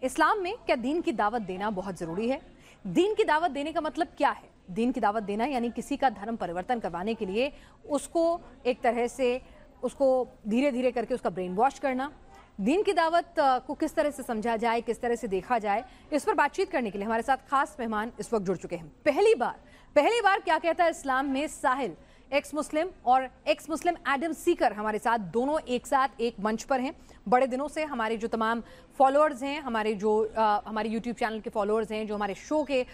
اسلام میں کیا دین کی دعوت دینا بہت ضروری ہے؟ دین کی دعوت دینے کا مطلب کیا ہے؟ دین کی دعوت دینا یعنی کسی کا دھرم پریورتن کروانے کے لیے اس کو ایک طرح سے اس کو دھیرے دھیرے کر کے اس کا برین واش کرنا۔ دین کی دعوت کو کس طرح سے سمجھا جائے، کس طرح سے دیکھا جائے، اس پر بات چیت کرنے کے لیے ہمارے ساتھ خاص مہمان اس وقت جڑ چکے ہیں۔ پہلی بار پہلی بار کیا کہتا ہے اسلام میں ساحل ایکس مسلم اور ایکس مسلم ایڈم سیکر ہمارے ساتھ دونوں ایک ساتھ ایک منچ پر ہیں۔ بڑے دنوں سے ہمارے جو تمام فالوورز ہیں، ہمارے جو ہمارے یوٹیوب چینل کے فالوورز ہیں، جو ہمارے شو کے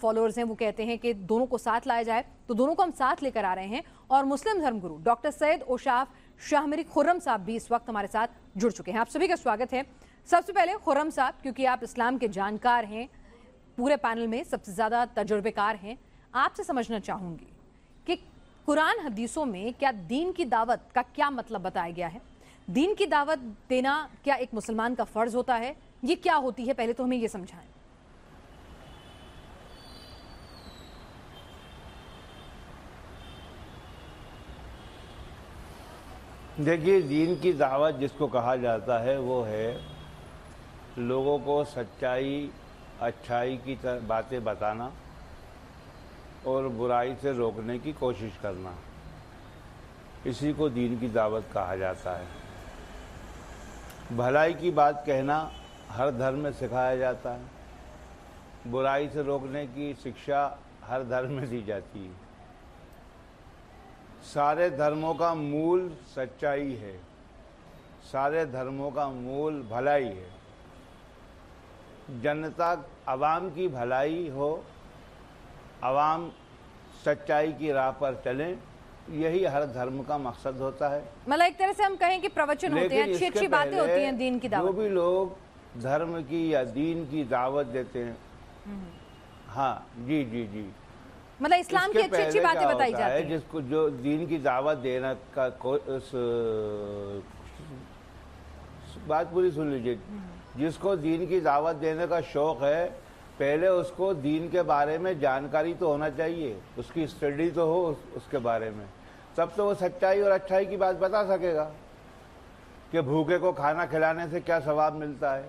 فالوورز ہیں، وہ کہتے ہیں کہ دونوں کو ساتھ لایا جائے۔ تو دونوں کو ہم ساتھ لے کر آ رہے ہیں۔ اور مسلم دھرم گرو ڈاکٹر سید اوشاف شاہ مری خرم صاحب بھی اس وقت ہمارے ساتھ جڑ چکے ہیں۔ آپ سبھی کا سواگت ہے۔ سب سے پہلے خرم صاحب، کیونکہ آپ اسلام کے جانکار ہیں، پورے پینل میں سب سے زیادہ تجربے کار ہیں، آپ سے سمجھنا چاہوں گی۔ قرآن حدیثوں میں کیا دین کی دعوت کا کیا مطلب بتایا گیا ہے؟ دین کی دعوت دینا کیا ایک مسلمان کا فرض ہوتا ہے؟ یہ کیا ہوتی ہے؟ پہلے تو ہمیں یہ سمجھائیں۔ دیکھیے، دین کی دعوت جس کو کہا جاتا ہے، وہ ہے لوگوں کو سچائی، اچھائی کی باتیں بتانا۔ اور برائی سے روکنے کی کوشش کرنا۔ اسی کو دین کی دعوت کہا جاتا ہے۔ بھلائی کی بات کہنا ہر دھرم میں سکھایا جاتا ہے۔ برائی سے روکنے کی شکشا ہر دھرم میں دی جاتی ہے۔ سارے دھرموں کا مول سچائی ہے۔ سارے دھرموں کا مول بھلائی ہے۔ جنتا عوام کی بھلائی ہو عوام سچائی کی راہ پر چلیں یہی ہر دھرم کا مقصد ہوتا ہے۔ مطلب ایک طرح سے ہم کہیں کہ پروچن ہوتے ہیں اچھی اچھی باتیں ہوتی ہیں دین کی دعوت جو بھی لوگ دھرم کی یا دین کی دعوت دیتے ہیں۔ ہاں جی جی جی۔ مطلب اسلام کی اچھی اچھی باتیں بتائی جاتی ہیں۔ جس کو جو دین کی دعوت دینا کا بات پوری سن لیجیے جس کو دین کی دعوت دینے کا شوق ہے پہلے اس کو دین کے بارے میں جانکاری تو ہونا چاہیے اس کی اسٹڈی تو ہو اس کے بارے میں۔ تب تو وہ سچائی اور اچھائی کی بات بتا سکے گا کہ بھوکے کو کھانا کھلانے سے کیا ثواب ملتا ہے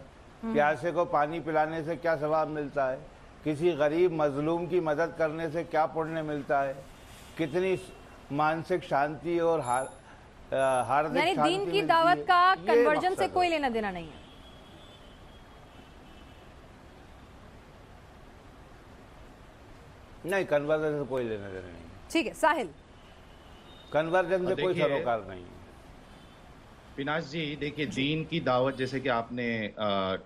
پیاسے کو پانی پلانے سے کیا ثواب ملتا ہے کسی غریب مظلوم کی مدد کرنے سے کیا پڑھنے ملتا ہے کتنی مانسک شانتی اور ہار یعنی دین کی دعوت کا کنورجن سے کوئی لینا دینا نہیں ہے۔ نہیں کنورجن سے کوئی لینا دینا نہیں۔ ٹھیک ہے ساحل۔ کنورجن سے کوئی سروکار نہیں۔ پیناش جی دیکھیں دین کی دعوت جیسے کہ آپ نے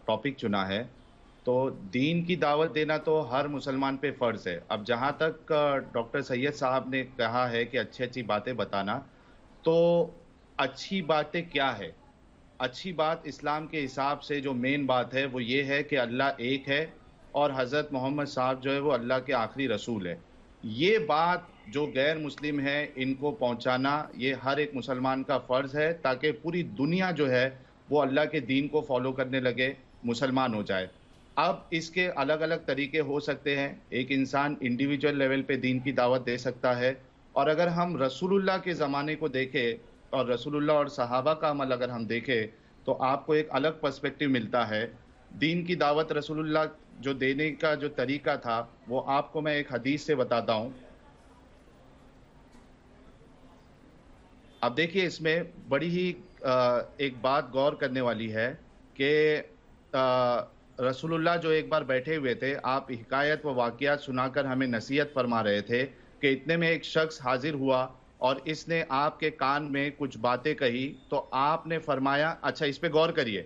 ٹاپک چنا ہے تو دین کی دعوت دینا تو ہر مسلمان پہ فرض ہے۔ اب جہاں تک ڈاکٹر سید صاحب نے کہا ہے کہ اچھی اچھی باتیں بتانا تو اچھی باتیں کیا ہے؟ اچھی بات اسلام کے حساب سے جو مین بات ہے وہ یہ ہے کہ اللہ ایک ہے اور حضرت محمد صاحب جو ہے وہ اللہ کے آخری رسول ہے یہ بات جو غیر مسلم ہیں، ان کو پہنچانا، یہ ہر ایک مسلمان کا فرض ہے تاکہ پوری دنیا جو ہے وہ اللہ کے دین کو فالو کرنے لگے، مسلمان ہو جائے۔ اب اس کے الگ الگ طریقے ہو سکتے ہیں۔ ایک انسان انڈیویجول لیول پہ دین کی دعوت دے سکتا ہے۔ اور اگر ہم رسول اللہ کے زمانے کو دیکھے اور رسول اللہ اور صحابہ کا عمل اگر ہم دیکھے تو آپ کو ایک الگ پرسپیکٹیو ملتا ہے۔ دین کی دعوت رسول اللہ جو دینے کا جو طریقہ تھا، وہ آپ کو میں ایک حدیث سے بتاتا ہوں۔ اب دیکھیے، اس میں بڑی ہی ایک بات غور کرنے والی ہے کہ رسول اللہ جو ایک بار بیٹھے ہوئے تھے، آپ حکایت و واقعات سنا کر ہمیں نصیحت فرما رہے تھے کہ اتنے میں ایک شخص حاضر ہوا اور اس نے آپ کے کان میں کچھ باتیں کہی تو آپ نے فرمایا اچھا اس پہ غور کریے۔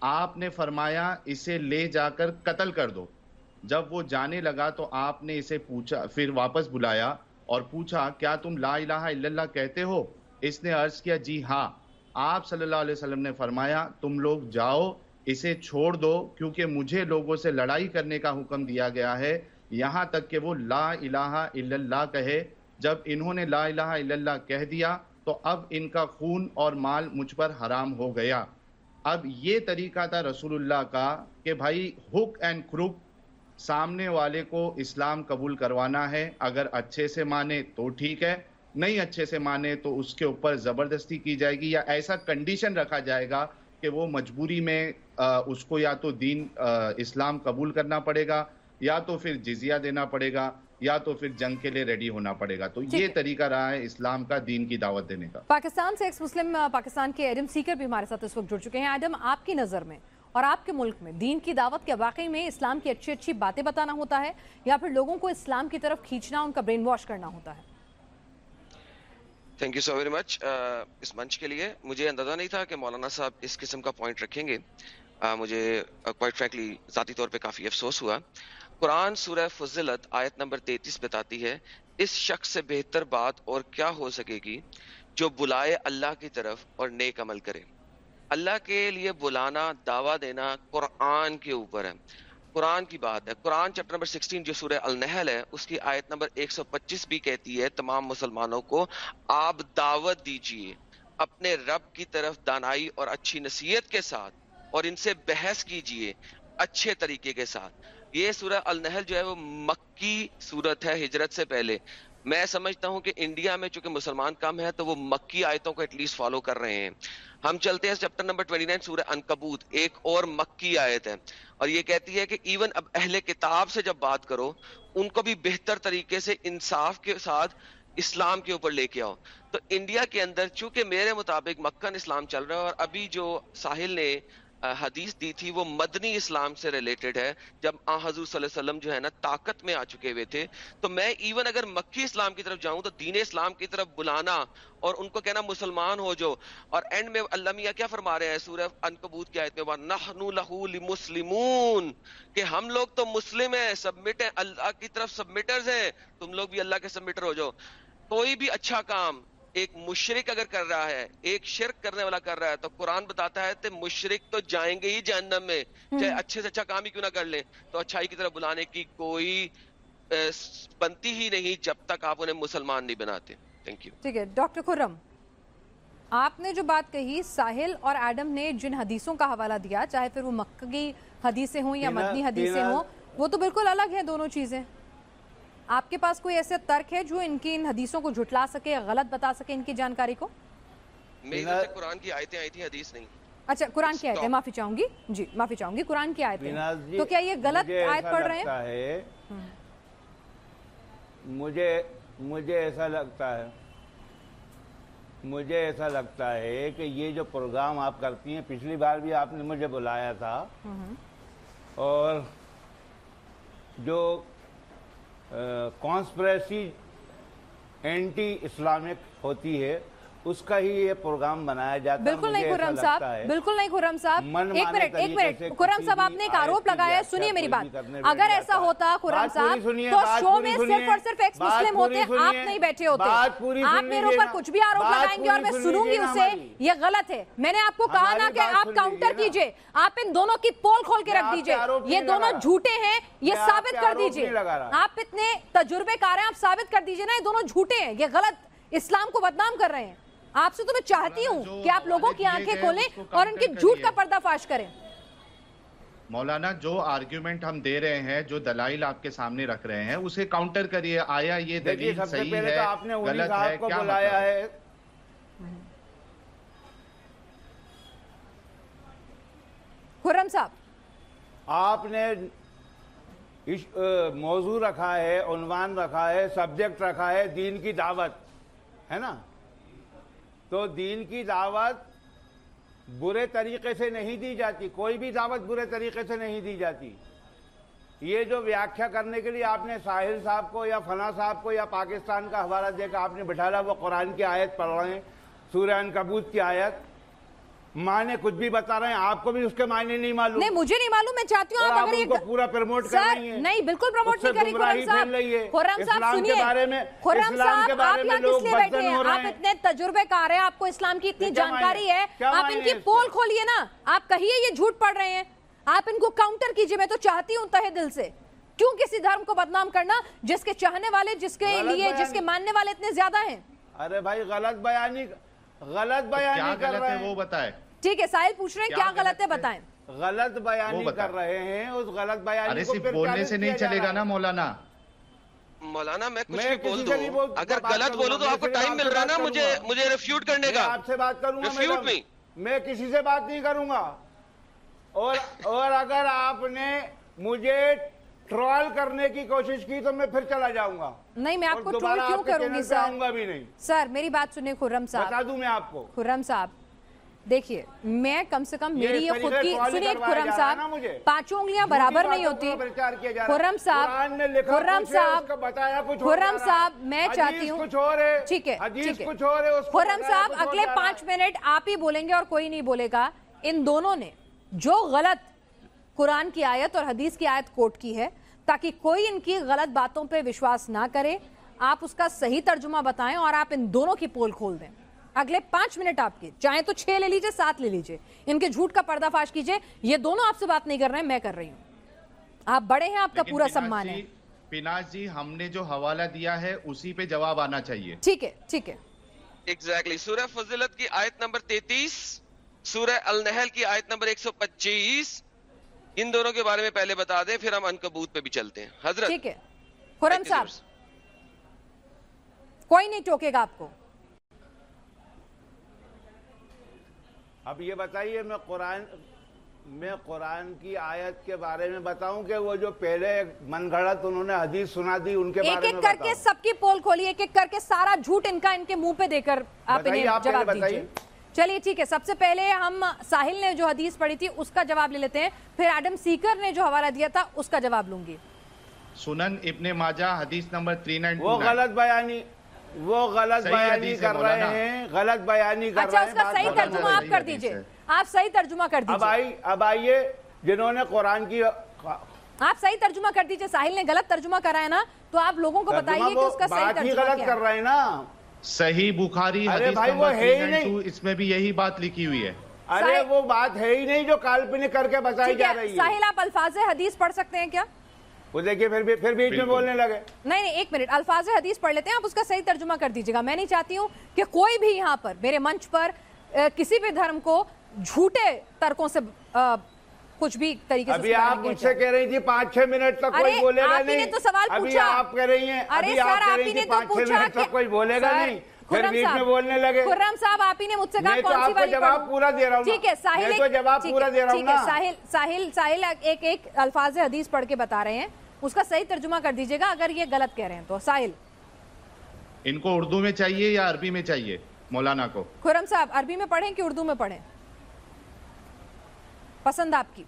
آپ نے فرمایا اسے لے جا کر قتل کر دو۔ جب وہ جانے لگا تو آپ نے اسے پوچھا، پھر واپس بلایا اور پوچھا، کیا تم لا الہ الا اللہ کہتے ہو؟ اس نے عرض کیا جی ہاں۔ آپ صلی اللہ علیہ وسلم نے فرمایا، تم لوگ جاؤ، اسے چھوڑ دو، کیونکہ مجھے لوگوں سے لڑائی کرنے کا حکم دیا گیا ہے۔ یہاں تک کہ وہ لا الہ الا اللہ کہے۔ جب انہوں نے لا الہ الا اللہ کہہ دیا تو اب ان کا خون اور مال مجھ پر حرام ہو گیا۔ اب یہ طریقہ تھا رسول اللہ کا کہ بھائی ہک اینڈ کروک سامنے والے کو اسلام قبول کروانا ہے، اگر اچھے سے مانے تو ٹھیک ہے، نہیں اچھے سے مانے تو اس کے اوپر زبردستی کی جائے گی یا ایسا کنڈیشن رکھا جائے گا کہ وہ مجبوری میں اس کو یا تو دین اسلام قبول کرنا پڑے گا یا تو پھر جزیہ دینا پڑے گا۔ یا تو پھر جنگ کے لیے ریڈی ہونا پڑے گا۔ تو یہ طریقہ رہا ہے اسلام کا دین کی دعوت دینے کا۔ پاکستان سے ایکس مسلم پاکستان کے ایڈم سیکر بھی ہمارے ساتھ اس وقت جڑ چکے ہیں۔ ایڈم آپ کی نظر میں اور آپ کے ملک میں دین کی دعوت کے واقعی میں اسلام کی اچھی اچھی باتیں بتانا ہوتا ہے یا پھر لوگوں کو اسلام کی طرف کھینچنا ان کا برین واش کرنا ہوتا ہے؟ Thank you so very much اس منچ کے لیے مجھے اندازہ نہیں تھا کہ مولانا صاحب اس قسم کا پوائنٹ رکھیں گے۔ مجھے کوائٹ فرینکلی ذاتی طور پہ کافی افسوس ہوا۔ قرآن سورہ فضلت آیت نمبر 33 بتاتی ہے، اس شخص سے بہتر بات اور کیا ہو سکے گی جو بلائے اللہ کی طرف اور نیک عمل کرے۔ اللہ کے لیے بلانا، دعویٰ دینا قرآن کے اوپر ہے۔ قرآن کی بات ہے۔ قرآن چیپٹر نمبر 16 جو سورہ النحل ہے، اس کی آیت نمبر 125 بھی کہتی ہے، تمام مسلمانوں کو آپ دعوت دیجیے، اپنے رب کی طرف دانائی اور اچھی نصیحت کے ساتھ اور ان سے بحث کیجیے اچھے طریقے کے ساتھ۔ یہ سورہ النحل جو ہے وہ مکی صورت ہے، ہجرت سے پہلے۔ میں سمجھتا ہوں کہ انڈیا میں چونکہ مسلمان کم ہے تو وہ مکی آیتوں کو ایٹ لیسٹ فالو کر رہے ہیں۔ ہم چلتے ہیں چیپٹر نمبر 29 سورہ انکبوت، ایک اور مکی آیت ہے۔ اور یہ کہتی ہے کہ ایون اب اہل کتاب سے جب بات کرو، ان کو بھی بہتر طریقے سے انصاف کے ساتھ اسلام کے اوپر لے کے آؤ۔ تو انڈیا کے اندر چونکہ میرے مطابق مکن اسلام چل رہا ہے اور ابھی جو ساحل نے حدیث دی تھی، وہ مدنی اسلام سے ریلیٹڈ ہے۔ جب آ، حضور صلی اللہ علیہ وسلم جو ہے نا، طاقت میں آ چکے ہوئے تھے۔ تو میں ایون اگر مکی اسلام کی طرف جاؤں تو دین اسلام کی طرف بلانا اور ان کو کہنا مسلمان ہو جو۔ اور اینڈ میں اللہ میاں کیا فرما رہے ہیں، سورہ انکبوت کی آیت میں نحنو لہو لمسلمون۔ کہ ہم لوگ تو مسلم ہیں سبمٹ ہیں اللہ کی طرف سبمٹرز ہیں۔ تم لوگ بھی اللہ کے سبمٹر ہو جاؤ۔ کوئی بھی اچھا کام ایک مشرق اگر کر رہا ہے ایک شرک کرنے والا کر رہا ہے تو قرآن بتاتا ہے کہ مشرق تو جائیں گے ہی جہنم میں چاہے اچھے سے اچھا کام ہی کیوں نہ کر لیں۔ تو اچھائی کی طرف بلانے کی کوئی بنتی ہی نہیں جب تک آپ انہیں مسلمان نہیں بناتے۔ تھینک یو ٹھیک ہے ڈاکٹر خرم آپ نے جو بات کہی ساحل اور ایڈم نے جن حدیثوں کا حوالہ دیا چاہے پھر وہ مکہ کی حدیثیں ہوں یا مدنی حدیثیں ہوں وہ تو بالکل الگ ہیں دونوں چیزیں۔ آپ کے پاس کوئی ایسے ترک ہے جو ان کی ان حدیثوں کو جھٹلا سکے غلط بتا سکے ان کی جانکاری کو؟ قرآن کی آیتیں آئی تھی حدیث نہیں۔ اچھا قرآن کی آیتیں معافی چاہوں گی؟ جی معافی چاہوں گی قرآن کی آیتیں۔ تو کیا یہ غلط آیت پڑھ رہے ہیں؟ مجھے مجھے ایسا لگتا ہے۔ مجھے ایسا لگتا ہے کہ یہ جو پروگرام آپ کرتی ہیں پچھلی بار بھی آپ نے مجھے بلایا تھا۔ اور جو کانسپریسی اینٹی اسلامک ہوتی ہے۔ اس کا ہی یہ پروگرام بنایا جاتا بالکل نہیں خرم صاحب بالکل نہیں خرم صاحب ایک منٹ ایک منٹ خرم صاحب آپ نے ایک آروپ لگایا ہے سنیے میری بات۔ اگر ایسا ہوتا خرم صاحب تو شو میں صرف اور صرف ایکس مسلم ہوتے آپ نہیں بیٹھے ہوتے۔ آپ میرے اوپر کچھ بھی آروپ لگائیں گے اور میں سنوں گی اسے یہ غلط ہے۔ میں نے آپ کو کہا نا کہ آپ کاؤنٹر کیجیے آپ ان دونوں کی پول کھول کے رکھ دیجیے۔ یہ دونوں جھوٹے ہیں یہ ثابت کر دیجیے۔ آپ اتنے تجربے کار ہیں آپ ثابت کر دیجیے نا یہ دونوں جھوٹے ہیں یہ غلط اسلام کو بدنام کر رہے ہیں آپ سے تو میں چاہتی ہوں کہ آپ لوگوں کی آنکھیں کھولیں اور ان کی جھوٹ کا پردہ فاش کریں۔ مولانا جو آرگیومنٹ ہم دے رہے ہیں جو دلائل آپ کے سامنے رکھ رہے ہیں اسے کاؤنٹر کریے۔ آیا یہ دلیل صحیح ہے؟ غلط ہے؟ کیا مطلب؟ ہے؟ خرم صاحب۔ آپ نے موضوع رکھا ہے عنوان رکھا ہے سبجیکٹ رکھا ہے دین کی دعوت ہے نا؟ تو دین کی دعوت برے طریقے سے نہیں دی جاتی، کوئی بھی دعوت برے طریقے سے نہیں دی جاتی۔ یہ جو ویاخیا کرنے کے لیے آپ نے ساحل صاحب کو یا فنا صاحب کو یا پاکستان کا حوالہ دے کر آپ نے بٹھالا، وہ قرآن کی آیت پڑھ رہے ہیں، سورہ کبوت کی آیت۔ معنی کچھ بھی بتا رہے ہیں آپ کو بھی اس کے معنی نہیں معلوم۔ نہیں مجھے نہیں معلوم میں چاہتی ہوں آپ اگر یہ پورا پرموٹ کر رہی ہیں نہیں بالکل پرموٹ نہیں کری خورم صاحب۔ خورم صاحب سنیے۔ خورم صاحب آپ یہاں کس لیے بیٹھے ہیں؟ آپ اتنے تجربے کار ہیں آپ کو اسلام کی اتنی جانکاری ہے؟ آپ ان کی پول کھولیے نا۔ آپ کہیے یہ جھوٹ پڑھ رہے ہیں۔ آپ ان کو کاؤنٹر کیجیے میں تو چاہتی ہوں تہے دل سے۔ کیوں کسی دھرم کو بدنام کرنا؟ جس کے چاہنے والے جس کے لیے جس کے ماننے والے اتنے زیادہ ہیں۔ ارے بھائی غلط بیانی۔ غلط بیانی کر رہے ہیں؟ وہ بتائے ٹھیک ہے سائل پوچھ رہے ہیں کیا غلط ہے بتائیں۔ غلط بیانی کر رہے ہیں اس غلط بیانی کو پھر بولنے سے نہیں چلے گا نا مولانا؟ مولانا میں کچھ بھی بول دوں اگر غلط بولوں تو آپ کو ٹائم مل رہا نا مجھے مجھے ریفیوٹ کرنے کا۔ آپ سے بات کروں گا میں کسی سے بات نہیں کروں گا۔ اور اگر آپ نے مجھے ٹرال کرنے کی کوشش کی تو میں پھر چلا جاؤں گا۔ نہیں میں آپ کو ٹرال کیوں کروں گی سر؟ سر میری بات سنیں خرم صاحب۔ بتا دوں میں آپ کو۔ خرم صاحب دیکھیے میں کم سے کم میری یہ خود کی سنیے خرم صاحب پانچوں انگلیاں برابر نہیں ہوتی۔ خرم صاحب خرم صاحب خرم صاحب میں چاہتی ہوں ٹھیک ہے خرم صاحب اگلے پانچ منٹ آپ ہی بولیں گے اور کوئی نہیں بولے گا۔ ان دونوں نے جو غلط قرآن کی آیت اور حدیث کی آیت کوٹ کی ہے تاکہ کوئی ان کی غلط باتوں پہ وشواس نہ کرے۔ آپ اس کا صحیح ترجمہ بتائیں اور آپ ان دونوں کی پول کھول دیں۔ اگلے پانچ منٹ آپ کے چاہیں تو چھ لے لیجیے سات لے لیجیے۔ ان کے جھوٹ کا پردہ فاش کیجیے۔ یہ دونوں آپ سے بات نہیں کر رہے ہیں میں کر رہی ہوں۔ آپ بڑے ہیں آپ کا پورا سمان جی، ہے۔ پیناز جی ہم نے جو حوالہ دیا ہے اسی پہ جواب آنا چاہیے۔ ٹھیک ہے ٹھیک ہے۔ ایگزیکٹلی سورہ فضلت کی آیت نمبر تینتیس سورہ النحل کی آیت نمبر ایک سو پچیس۔ ان دونوں کے بارے میں پہلے بتا دیں پھر ہم انکبوت پہ بھی چلتے ہیں۔ حضرت خورم صاحب کوئی نہیں ٹوکے گا آپ کو۔ اب یہ بتائیے میں قرآن میں قرآن کی آیت کے بارے میں بتاؤں کہ وہ جو پہلے من گھڑت انہوں نے حدیث سنا دی ان کے بارے ایک بارے ایک میں کر کے سب کی پول کھولی ایک ایک کر کے سارا جھوٹ ان کا ان کے منہ پہ دے کر آپ انہیں جواب دیجیے۔ چلیے ٹھیک ہے۔ سب سے پہلے ہم ساحل نے جو حدیث پڑھی تھی اس کا جواب لے لیتے ہیں۔ پھر ایڈم سیکر نے جو حوالہ دیا تھا اس کا جواب لوں گی۔ سنن ابن ماجہ حدیث نمبر 392 وہ غلط بیانی وہ غلط بیانی کر رہے ہیں غلط بیانی کر رہے ہیں اچھا اس کا صحیح ترجمہ آپ کر دیجیے۔ آپ صحیح ترجمہ کر دیجیے۔ اب آئیے جنہوں نے قرآن کی آپ صحیح ترجمہ کر دیجیے۔ ساحل نے غلط ترجمہ کرا ہے نا تو آپ لوگوں کو بتائیے کہ اس کا صحیح ترجمہ کیا ہے بات ہی غلط کر رہے ہیں نا۔ صحیح بخاری حدیث نمبر وہ اس میں بھی یہی بات لکھی ہوئی ہے۔ ارے وہ بات ہے ہی نہیں جو کالپنی کر کے بتائی جا رہی ہے۔ ساحل آپ الفاظ حدیث پڑھ سکتے ہیں کیا؟ وہ دیکھیں پھر بھی پھر بیچ میں بولنے لگے۔ نہیں نہیں ایک منٹ الفاظ حدیث پڑھ لیتے ہیں آپ اس کا صحیح ترجمہ کر دیجیے گا۔ میں نہیں چاہتی ہوں کہ کوئی بھی یہاں پر میرے منچ پر کسی بھی دھرم کو جھوٹے ترکوں سے کچھ بھی طریقے سے ابھی آپ مجھ سے کہہ رہی تھی پانچ چھ منٹ تک کوئی بولے گا نہیں۔ تو سوال ابھی آپ کہہ رہی ہیں ابھی آپ کہہ رہی تھی پانچ چھ منٹ تک کوئی بولے گا نہیں۔ خرم صاحب بولنے لگے۔ خرم صاحب آپ ہی نے مجھ سے کہا کون سی والی جواب پورا دے رہا ہوں ٹھیک ہے ساحل تو جواب پورا دے رہا ہوں ساحل ساحل ساحل ایک ایک الفاظ حدیث پڑھ کے بتا رہے ہیں۔ اس کا صحیح ترجمہ کر دیجیے گا اگر یہ غلط کہہ رہے ہیں تو۔ ساحل۔ ان کو اردو میں چاہیے یا عربی میں چاہیے؟ مولانا کو۔ خرم صاحب عربی میں پڑھیں کہ اردو میں پڑھیں؟ پسند آپ کی؟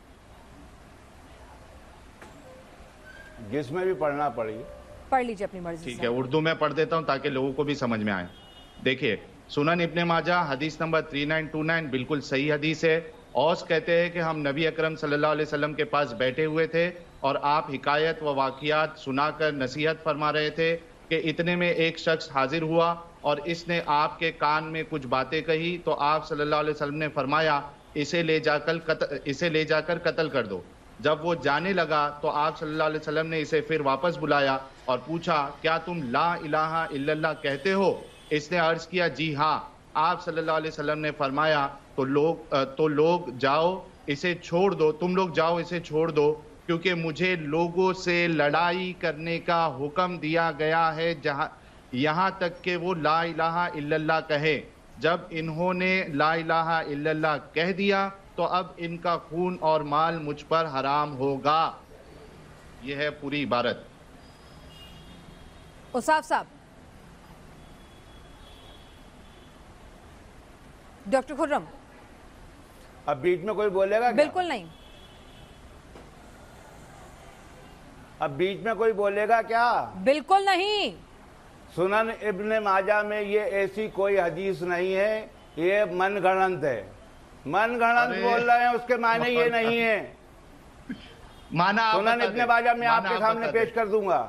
جس میں بھی پڑھنا پڑی پڑھ لیجیے اپنی مرضی ٹھیک ہے اردو میں پڑھ دیتا ہوں تاکہ لوگوں کو بھی سمجھ میں آئے۔ دیکھیے سنن ابن ماجہ حدیث نمبر 3929 بالکل صحیح حدیث ہے۔ اوس کہتے ہیں کہ ہم نبی اکرم صلی اللہ علیہ وسلم کے پاس بیٹھے ہوئے تھے اور آپ حکایت و واقعات سنا کر نصیحت فرما رہے تھے کہ اتنے میں ایک شخص حاضر ہوا اور اس نے آپ کے کان میں کچھ باتیں کہی تو آپ صلی اللہ علیہ وسلم نے فرمایا اسے لے جا کر قتل اسے لے جا کر قتل کر دو۔ جب وہ جانے لگا تو آپ صلی اللہ علیہ وسلم نے اسے پھر واپس بلایا اور پوچھا، کیا تم لا الہ الا اللہ کہتے ہو؟ اس نے عرض کیا جی ہاں۔ آپ صلی اللہ علیہ وسلم نے فرمایا، تو لوگ تو لوگ جاؤ، اسے چھوڑ دو۔ تم لوگ جاؤ، اسے چھوڑ دو۔ کیونکہ مجھے لوگوں سے لڑائی کرنے کا حکم دیا گیا ہے، جہاں یہاں تک کہ وہ لا الہ الا اللہ کہے۔ جب انہوں نے لا الہ الا اللہ کہہ دیا تو اب ان کا خون اور مال مجھ پر حرام ہوگا۔ یہ ہے پوری عبارت۔ اصاف صاحب ڈاکٹر خرم اب بیچ میں کوئی بولے گا بالکل نہیں۔ اب بیچ میں کوئی بولے گا کیا؟ بالکل نہیں۔ سنن ابن ماجہ میں یہ ایسی کوئی حدیث نہیں ہے یہ من گھڑنت ہے۔ من گھڑنت بول رہے ہیں اس کے معنی یہ نہیں ہے۔ سنن ابن ماجہ میں آپ کے سامنے پیش کر دوں گا۔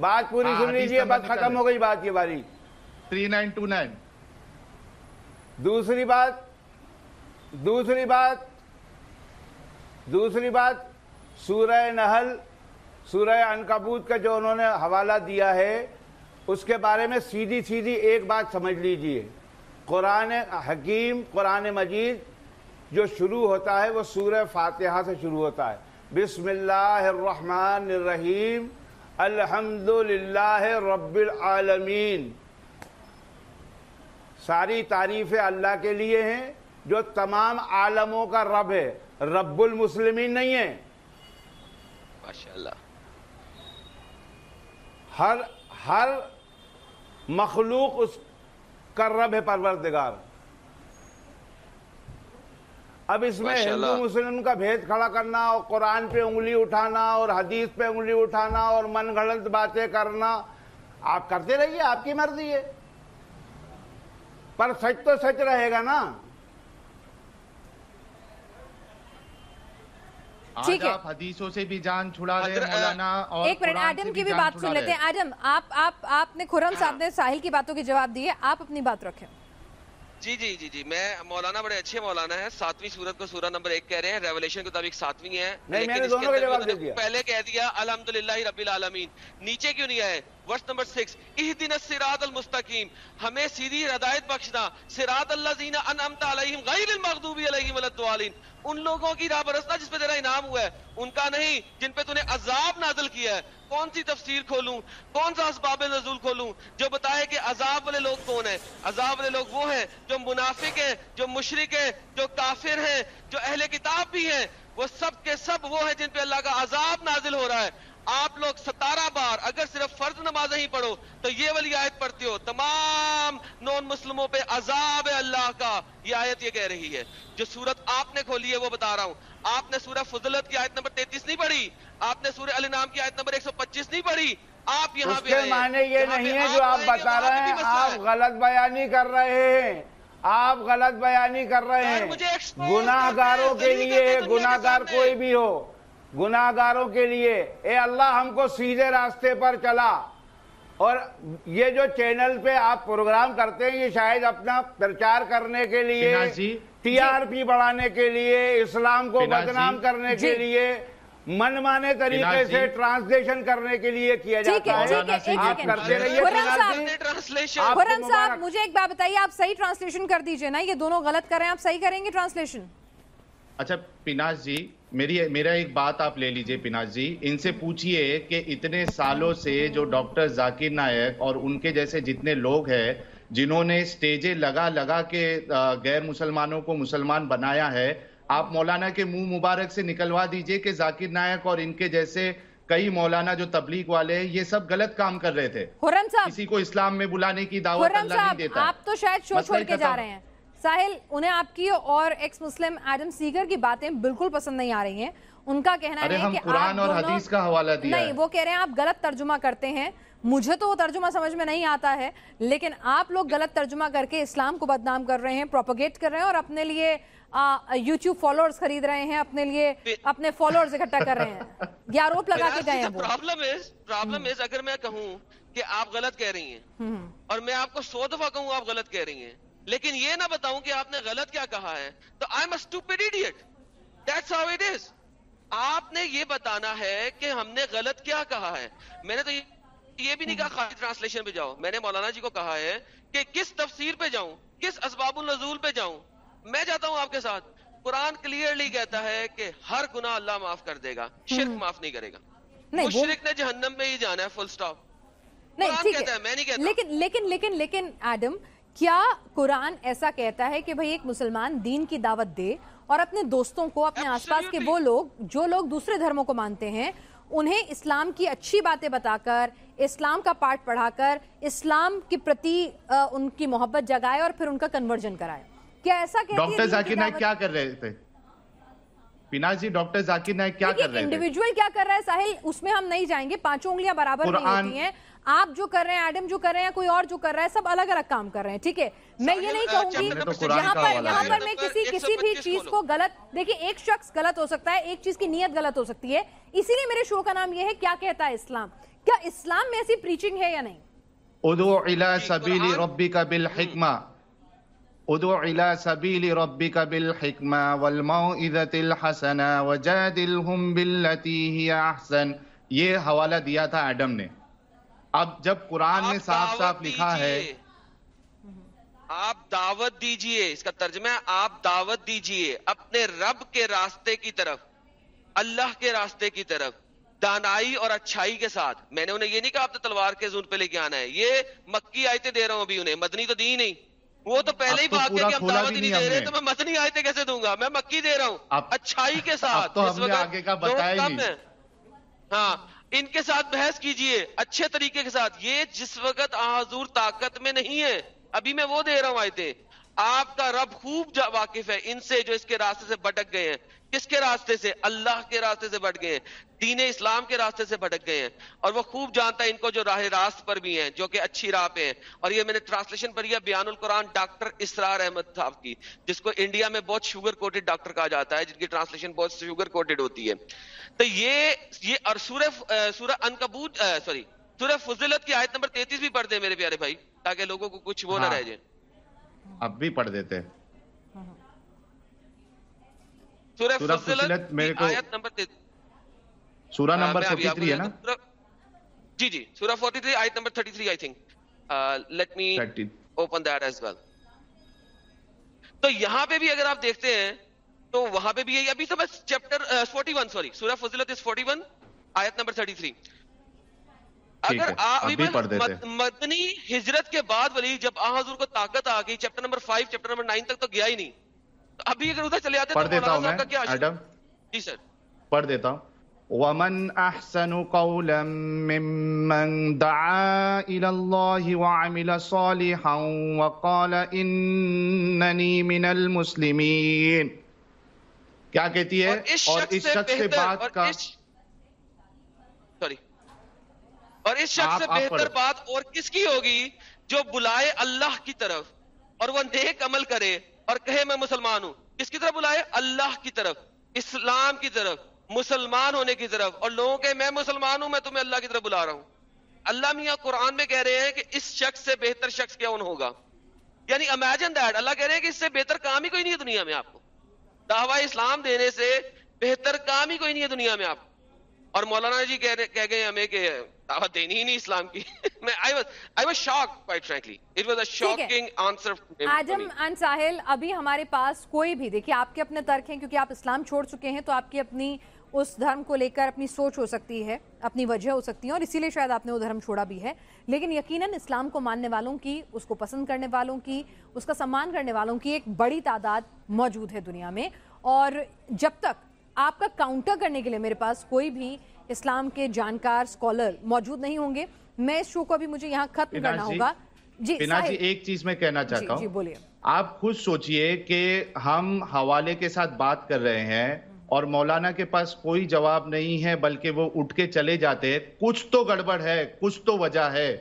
بات پوری سن لیجیے بس ختم ہو گئی بات یہ باری۔ Three nine two nine. دوسری بات دوسری بات دوسری بات سورہ نحل سورہ انکبوت کا جو انہوں نے حوالہ دیا ہے اس کے بارے میں سیدھی سیدھی ایک بات سمجھ لیجیے۔ قرآن حکیم قرآن مجید جو شروع ہوتا ہے وہ سورہ فاتحہ سے شروع ہوتا ہے۔ بسم اللہ الرحمن الرحیم۔ الحمد رب العالمین۔ ساری تعریفیں اللہ کے لیے ہیں جو تمام عالموں کا رب ہے۔ رب المسلمین نہیں ہے ماشاءاللہ۔ ہر ہر مخلوق اس کا رب ہے پروردگار۔ اب اس میں ہندو مسلم کا بھید کھڑا کرنا اور قرآن پہ انگلی اٹھانا اور حدیث پہ انگلی اٹھانا اور من گھڑت باتیں کرنا آپ کرتے رہیے آپ کی مرضی ہے۔ پر سچ تو سچ رہے گا نا۔ ٹھیک ہے۔ حدیثوں سے بھی جان چھڑا مولانا ایک منٹ آدم کی بھی بات سن لیتے ہیں۔ آدم آپ آپ آپ نے خورم صاحب نے ساحل کی باتوں کے جواب دیے آپ اپنی بات رکھیں۔ جی جی جی جی میں مولانا بڑے اچھے مولانا ہے ساتویں سورت کو سورہ نمبر ایک کہہ رہے ہیں ریولیشن کے مطابق ساتویں ہیں۔ لیکن کے پہلے کہہ دیا الحمدللہ رب العالمین نیچے کیوں نہیں آئے؟ ورس نمبر سکس اہدن الصراط المستقیم۔ ہمیں سیدھی ہدایت بخشنا، صراط اللہ زین انعمت علیہم غیر المغضوب علیہم ولا ان لوگوں کی راہ برسنا جس پہ تیرا انعام ہوا ہے، ان کا نہیں، جن پہ تو نے عذاب نازل کیا ہے۔ کون سی تفسیر کھولوں؟ کون سا اسباب نزول کھولوں؟ جو بتائے کہ عذاب والے لوگ کون ہیں؟ عذاب والے لوگ وہ ہیں جو منافق ہیں، جو مشرق ہیں، جو کافر ہیں، جو اہل کتاب بھی ہیں۔ وہ سب کے سب وہ ہیں جن پہ اللہ کا عذاب نازل ہو رہا ہے۔ آپ لوگ ستارہ بار اگر صرف فرض نمازیں ہی پڑھو تو یہ والی آیت پڑھتے ہو تمام نون مسلموں پہ عذاب ہے اللہ کا یہ آیت یہ کہہ رہی ہے جو صورت آپ نے کھولی ہے وہ بتا رہا ہوں آپ نے سورہ فضلت کی آیت نمبر تینتیس نہیں پڑھی آپ نے سورہ النام کی آیت نمبر ایک سو پچیس نہیں پڑھی آپ یہاں پہ۔ معنی یہ نہیں ہے جو آپ بتا رہے ہیں آپ۔ غلط بیانی کر رہے ہیں آپ غلط بیانی کر رہے ہیں گناہ گاروں کے لیے گناہ گار۔ کوئی بھی ہو گناہ گاروں کے لیے اے اللہ ہم کو سیدھے راستے پر چلا اور یہ جو چینل پہ آپ پروگرام کرتے ہیں یہ شاید اپنا پرچار کرنے کے لیے جی۔ ٹی آر پی بڑھانے کے لیے اسلام کو جی۔ بدنام کرنے کے جی۔ لیے من مانے طریقے سے۔ ٹرانسلیشن کرنے کے لیے کیا جاتا ہے آپ کرتے رہیے صاحب۔ مجھے ایک بات بتائیے آپ صحیح ٹرانسلیشن کر دیجیے نا یہ دونوں غلط کر رہے ہیں آپ صحیح کریں گے ٹرانسلیشن اچھا پناز جی میری میرا ایک بات آپ لے لیجیے پناز جی۔ ان سے پوچھئے کہ اتنے سالوں سے جو ڈاکٹر ذاکر نائک اور ان کے جیسے جتنے لوگ ہیں جنہوں نے سٹیجیں لگا لگا کے غیر مسلمانوں کو مسلمان بنایا ہے آپ مولانا کے منہ مبارک سے نکلوا دیجیے کہ ذاکر نائک اور ان کے جیسے کئی مولانا جو تبلیغ والے ہیں یہ سب غلط کام کر رہے تھے۔ کسی کو اسلام میں بلانے کی دعوت اللہ نہیں دیتا۔ آپ تو شاید شو چھوڑ کے جا۔ رہے ہیں۔ ساحل انہیں آپ کی اور ایکس مسلم ایڈم سیگر کی باتیں بالکل پسند نہیں آ رہی ہیں۔ ان کا کہنا ہے کہ آپ قرآن اور حدیث کا حوالہ دیا نہیں وہ کہہ رہے ہیں آپ غلط ترجمہ کرتے ہیں۔ مجھے تو وہ ترجمہ سمجھ میں نہیں آتا ہے لیکن آپ لوگ غلط ترجمہ کر کے اسلام کو بدنام کر رہے ہیں پروپوگیٹ کر رہے ہیں اور اپنے لیے یوٹیوب فالوورز خرید رہے ہیں اپنے لیے اپنے فالوورز اکٹھا کر رہے ہیں۔ یہ آروپ لگا کے گئے ہیں وہ۔ پرابلم از پرابلم از اگر میں کہوں کہ آپ غلط کہہ رہی ہیں اور میں آپ کو سو دفعہ کہوں آپ غلط کہہ رہی ہیں لیکن یہ نہ بتاؤں کہ آپ نے غلط کیا کہا ہے۔ تو I am a stupid idiot that's how it is آپ نے یہ بتانا ہے کہ ہم نے غلط کیا کہا ہے۔ میں نے تو یہ بھی نہیں کہا خالی ٹرانسلیشن پہ جاؤ۔ میں نے مولانا جی کو کہا ہے کہ کس تفسیر پہ جاؤں؟ کس اسباب النزول پہ جاؤں؟ میں جاتا ہوں آپ کے ساتھ۔ قرآن کلیئرلی کہتا ہے کہ ہر گناہ اللہ معاف کر دے گا۔ شرک معاف نہیں کرے گا۔ مشرک نے جہنم میں ہی جانا ہے فل سٹاپ نہیں قرآن کہتا ہے۔ ہے میں نہیں کہتا۔ لیکن لیکن لیکن لیکن ایڈم کیا قرآن ایسا کہتا ہے کہ بھئی ایک مسلمان دین کی دعوت دے اور اپنے دوستوں کو اپنے آس پاس کے. وہ لوگ جو لوگ دوسرے دھرموں کو مانتے ہیں انہیں اسلام کی اچھی باتیں بتا کر اسلام کا پارٹ پڑھا کر اسلام کی پرتی ان کی محبت جگائے اور پھر ان کا کنورژن کرائے کیا ایسا کہتی ہے ڈاکٹر ذاکر نائک؟ کیا کر رہے تھے پناز جی ڈاکٹر ذاکر نائک کیا کر رہے تھے انڈیویجول کیا کر رہا ہے ساحل اس میں ہم نہیں جائیں گے پانچوں انگلیاں برابر نہیں ہوتی ہیں آپ جو کر رہے ہیں ایڈم جو کر رہے ہیں کوئی اور جو کر رہا ہے سب الگ الگ کام کر رہے ہیں ٹھیک ہے؟ میں یہ نہیں کہوں گی یہاں پر یہاں۔ پر میں کسی کسی بھی 125 چیز۔ کو غلط دیکھیں ایک شخص غلط ہو سکتا ہے ایک چیز کی نیت غلط ہو سکتی ہے۔ اسی لیے میرے شو کا نام یہ ہے کیا کہتا ہے اسلام؟ کیا اسلام میں ایسی پریچنگ ہے یا نہیں؟ ادعو الى سبیل ربک بالحکمہ۔ ادعو الى سبیل ربک بالحکمہ والموعظۃ الحسنہ۔ وجادلہم باللتی ہی احسن۔ یہ حوالہ دیا تھا ایڈم نے۔ اب جب قرآن آپ صاف صاف لکھا ہے۔ آپ دعوت دیجیے اس کا ترجمہ ہے آپ دعوت دیجیے اپنے رب کے راستے کی طرف اللہ کے راستے کی طرف دانائی اور اچھائی کے ساتھ میں نے انہیں یہ نہیں کہا آپ نے تلوار کے زون پہ لے کے آنا ہے یہ مکی آیتیں دے رہا ہوں ابھی انہیں مدنی تو دی نہیں وہ تو پہلے ہی بھاگ پورا کہ ہم دعوت ہی نہیں دے رہے نے۔ تو میں مدنی آیتیں کیسے دوں گا میں مکی دے رہا ہوں اچھائی کے ساتھ اس نے وقت کم۔ ہے۔ ہاں ان کے ساتھ بحث کیجیے، اچھے طریقے کے ساتھ، یہ جس وقت حضور طاقت میں نہیں ہے، ابھی میں وہ دے رہا ہوں آئے آپ کا رب خوب واقف ہے۔ ان سے جو اس کے راستے سے بھٹک گئے ہیں۔ کس کے راستے سے؟ اللہ کے راستے سے بھٹک گئے ہیں۔ دین اسلام کے راستے سے بھٹک گئے ہیں۔ اور وہ خوب جانتا ہے ان کو جو راہ راست پر بھی ہیں جو کہ اچھی راہ پہ ہیں۔ اور یہ میں نے ٹرانسلیشن پڑھی ہے بیان القرآن ڈاکٹر اسرار احمد صاحب کی جس کو انڈیا میں بہت شوگر کوٹڈ ڈاکٹر کہا جاتا ہے جن کی ٹرانسلیشن بہت شوگر کوٹڈ ہوتی ہے۔ تو یہ یہ اور سورہ سورہ انکبوت سوری سورہ فضلت کی آیت نمبر 33 بھی پڑھ دیں میرے پیارے بھائی تاکہ لوگوں کو کچھ وہ نہ ہاں۔ رہ جائے۔ اب بھی پڑھ دیتے سورہ میرے کو نمبر ہے نا؟ جی جی سورہ 43 آیت number 33 I think let me open that as well تو یہاں پہ بھی اگر آپ دیکھتے ہیں تو وہاں پہ بھی ابھی تو بس چیپٹر 41 سوری سورہ فضلت از 41 آیت نمبر 33 اگر آپ مدنی ہجرت کے بعد ولی جب آ حضور کو طاقت آ گئی chapter number five chapter number nine تک تو گیا ہی نہیں۔ ابھی اگر ادھر چلے آتے تو جی سر۔ پڑھ دیتا ہوں۔ ومن احسن قولا ممن دعا الى الله وعمل صالحا وقال انني من المسلمين۔ کیا کہتی ہے؟ اور اس شخص سے بات کا اور اس شخص سے بہتر بات اور کس کی ہوگی جو بلائے اللہ کی طرف اور وہ نیک عمل کرے اور کہے میں مسلمان ہوں؟ کس کی طرف بلائے؟ اللہ کی طرف اسلام کی طرف مسلمان ہونے کی طرف۔ اور لوگوں کے میں مسلمان ہوں میں تمہیں اللہ کی طرف بلا رہا ہوں۔ اللہ میاں قرآن میں کہہ رہے ہیں کہ اس شخص سے بہتر شخص کیا ان ہوگا؟ یعنی امیجن دیٹ اللہ کہہ رہے ہیں کہ اس سے بہتر کام ہی کوئی نہیں ہے دنیا میں آپ کو۔ دعوی اسلام دینے سے بہتر کام ہی کوئی نہیں ہے دنیا میں آپ اور مولانا جی کہہ گئے ہمیں کہ دعوت دینی ہی نہیں اسلام کی۔ میں I was I was shock quite frankly it was a shocking answer Adam and Sahil ابھی ہمارے پاس کوئی بھی دیکھیں آپ کے اپنے ترک ہیں کیونکہ آپ اسلام چھوڑ چکے ہیں تو آپ کی اپنی اس دھرم کو لے کر اپنی سوچ ہو سکتی ہے اپنی وجہ ہو سکتی ہے اور اسی لیے شاید آپ نے وہ دھرم چھوڑا بھی ہے۔ لیکن یقیناً اسلام کو ماننے والوں کی اس کو پسند کرنے والوں کی اس کا سمان کرنے والوں کی ایک بڑی تعداد موجود ہے دنیا میں۔ اور جب تک آپ کا کاؤنٹر کرنے کے لیے میرے پاس کوئی بھی اسلام کے جانکار سکولر موجود نہیں ہوں گے۔ میں اس شو کو بھی مجھے یہاں ختم کرنا جی، ہوگا۔ جی جی ایک چیز میں کہنا جی، چاہتا ہوں۔ جی، آپ خود سوچئے کہ ہم حوالے کے ساتھ بات کر رہے ہیں اور مولانا کے پاس کوئی جواب نہیں ہے بلکہ وہ اٹھ کے چلے جاتے کچھ تو گڑبڑ ہے کچھ تو وجہ ہے۔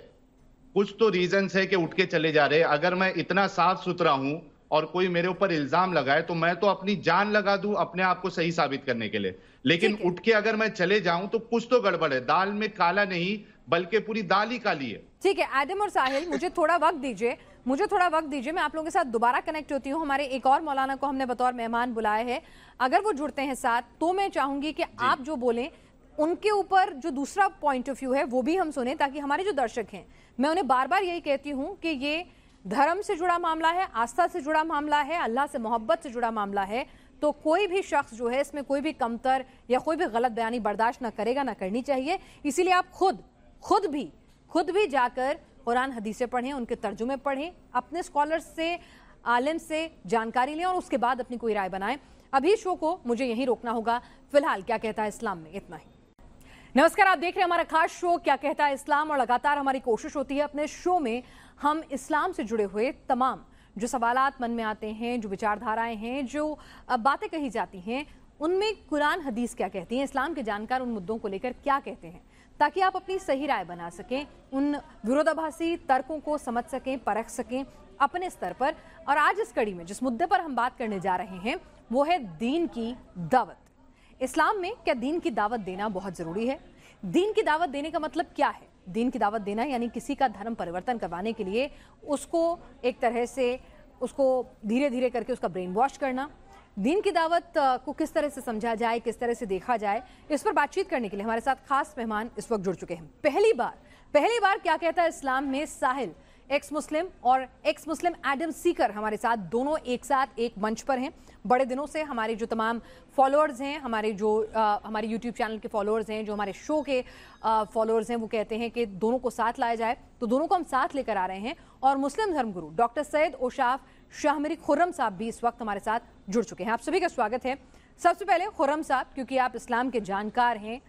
کچھ تو ریزنز ہے کہ اٹھ کے چلے جا رہے اگر میں اتنا صاف ستھرا ہوں اور کوئی میرے اوپر الزام لگائے تو میں تو اپنی جان لگا دوں اپنے آپ کو صحیح ثابت کرنے کے لیے۔ لیکن اٹھ کے اگر میں چلے جاؤں تو کچھ تو گڑبڑ ہے۔ دال میں کالا نہیں بلکہ پوری دال ہی کالی ہے۔ ٹھیک ہے ایڈم اور ساحل مجھے تھوڑا وقت دیجیے۔ مجھے تھوڑا وقت دیجیے میں آپ لوگوں کے ساتھ دوبارہ کنیکٹ ہوتی ہوں۔ ہمارے ایک اور مولانا کو ہم نے بطور مہمان بلائے ہے اگر وہ جڑتے ہیں ساتھ تو میں چاہوں گی کہ جی۔ آپ جو بولیں ان کے اوپر جو دوسرا پوائنٹ آف ویو ہے وہ بھی ہم سنیں تاکہ ہمارے جو درشک ہیں میں انہیں بار بار یہی کہتی ہوں کہ یہ دھرم سے جڑا معاملہ ہے آستھا سے جڑا معاملہ ہے، اللہ سے محبت سے جڑا معاملہ ہے، تو کوئی بھی شخص جو ہے اس میں کوئی بھی کمتر یا کوئی بھی غلط بیانی برداشت نہ کرے گا، نہ کرنی چاہیے۔ اسی لیے آپ خود خود بھی خود بھی جا کر قرآن حدیثیں پڑھیں، ان کے ترجمے پڑھیں، اپنے اسکالر سے، عالم سے جانکاری لیں اور اس کے بعد اپنی کوئی رائے بنائیں۔ ابھی شو کو مجھے یہیں روکنا ہوگا۔ فی الحال کیا کہتا ہے اسلام میں؟ اتنا ہی۔ نمسکار، آپ دیکھ رہے ہیں ہمارا خاص شو کیا کہتا ہے اسلام اور لگاتار ہماری کوشش ہوتی ہے اپنے شو میں۔ ہم اسلام سے جڑے ہوئے تمام جو سوالات من میں آتے ہیں، جو وچاردھارائیں ہیں، جو باتیں کہی جاتی ہیں، ان میں قرآن حدیث کیا کہتی ہیں؟ اسلام کے جانکار ان مدوں کو لے کر کیا کہتے ہیں؟ تاکہ آپ اپنی صحیح رائے بنا سکیں، ان ورودابھاسی ترکوں کو سمجھ سکیں، پرکھ سکیں اپنے استر پر۔ اور آج اس کڑی میں جس مدے پر ہم بات کرنے جا رہے ہیں، وہ ہے دین کی دعوت۔ اسلام میں کیا دین کی دعوت دینا بہت ضروری ہے؟ دین کی دعوت دینے کا مطلب کیا ہے؟ دین کی دعوت دینا یعنی کسی کا دھرم پریورتن کروانے کے لیے اس کو ایک طرح سے اس کو دھیرے دھیرے کر کے اس کا برین واش کرنا۔ دین کی دعوت کو کس طرح سے سمجھا جائے، کس طرح سے دیکھا جائے، اس پر بات چیت کرنے کے لیے ہمارے ساتھ خاص مہمان اس وقت جڑ چکے ہیں۔ پہلی بار پہلی بار کیا کہتا ہے اسلام میں ساحل؟ ایکس مسلم اور ایکس مسلم ایڈم سیکر ہمارے ساتھ دونوں ایک ساتھ ایک منچ پر ہیں۔ بڑے دنوں سے ہمارے جو تمام فالوورز ہیں، ہمارے جو ہمارے یوٹیوب چینل کے فالوورز ہیں، جو ہمارے شو کے فالوورز ہیں، وہ کہتے ہیں کہ دونوں کو ساتھ لایا جائے۔ تو دونوں کو ہم ساتھ لے کر آ رہے ہیں اور مسلم دھرم گرو ڈاکٹر سید اوشاف شاہ مری خرم صاحب بھی اس وقت ہمارے ساتھ جڑ چکے ہیں۔ آپ سبھی کا سواگت ہے۔ سب سے پہلے خرم صاحب، کیونکہ آپ اسلام کے جانکار ہیں،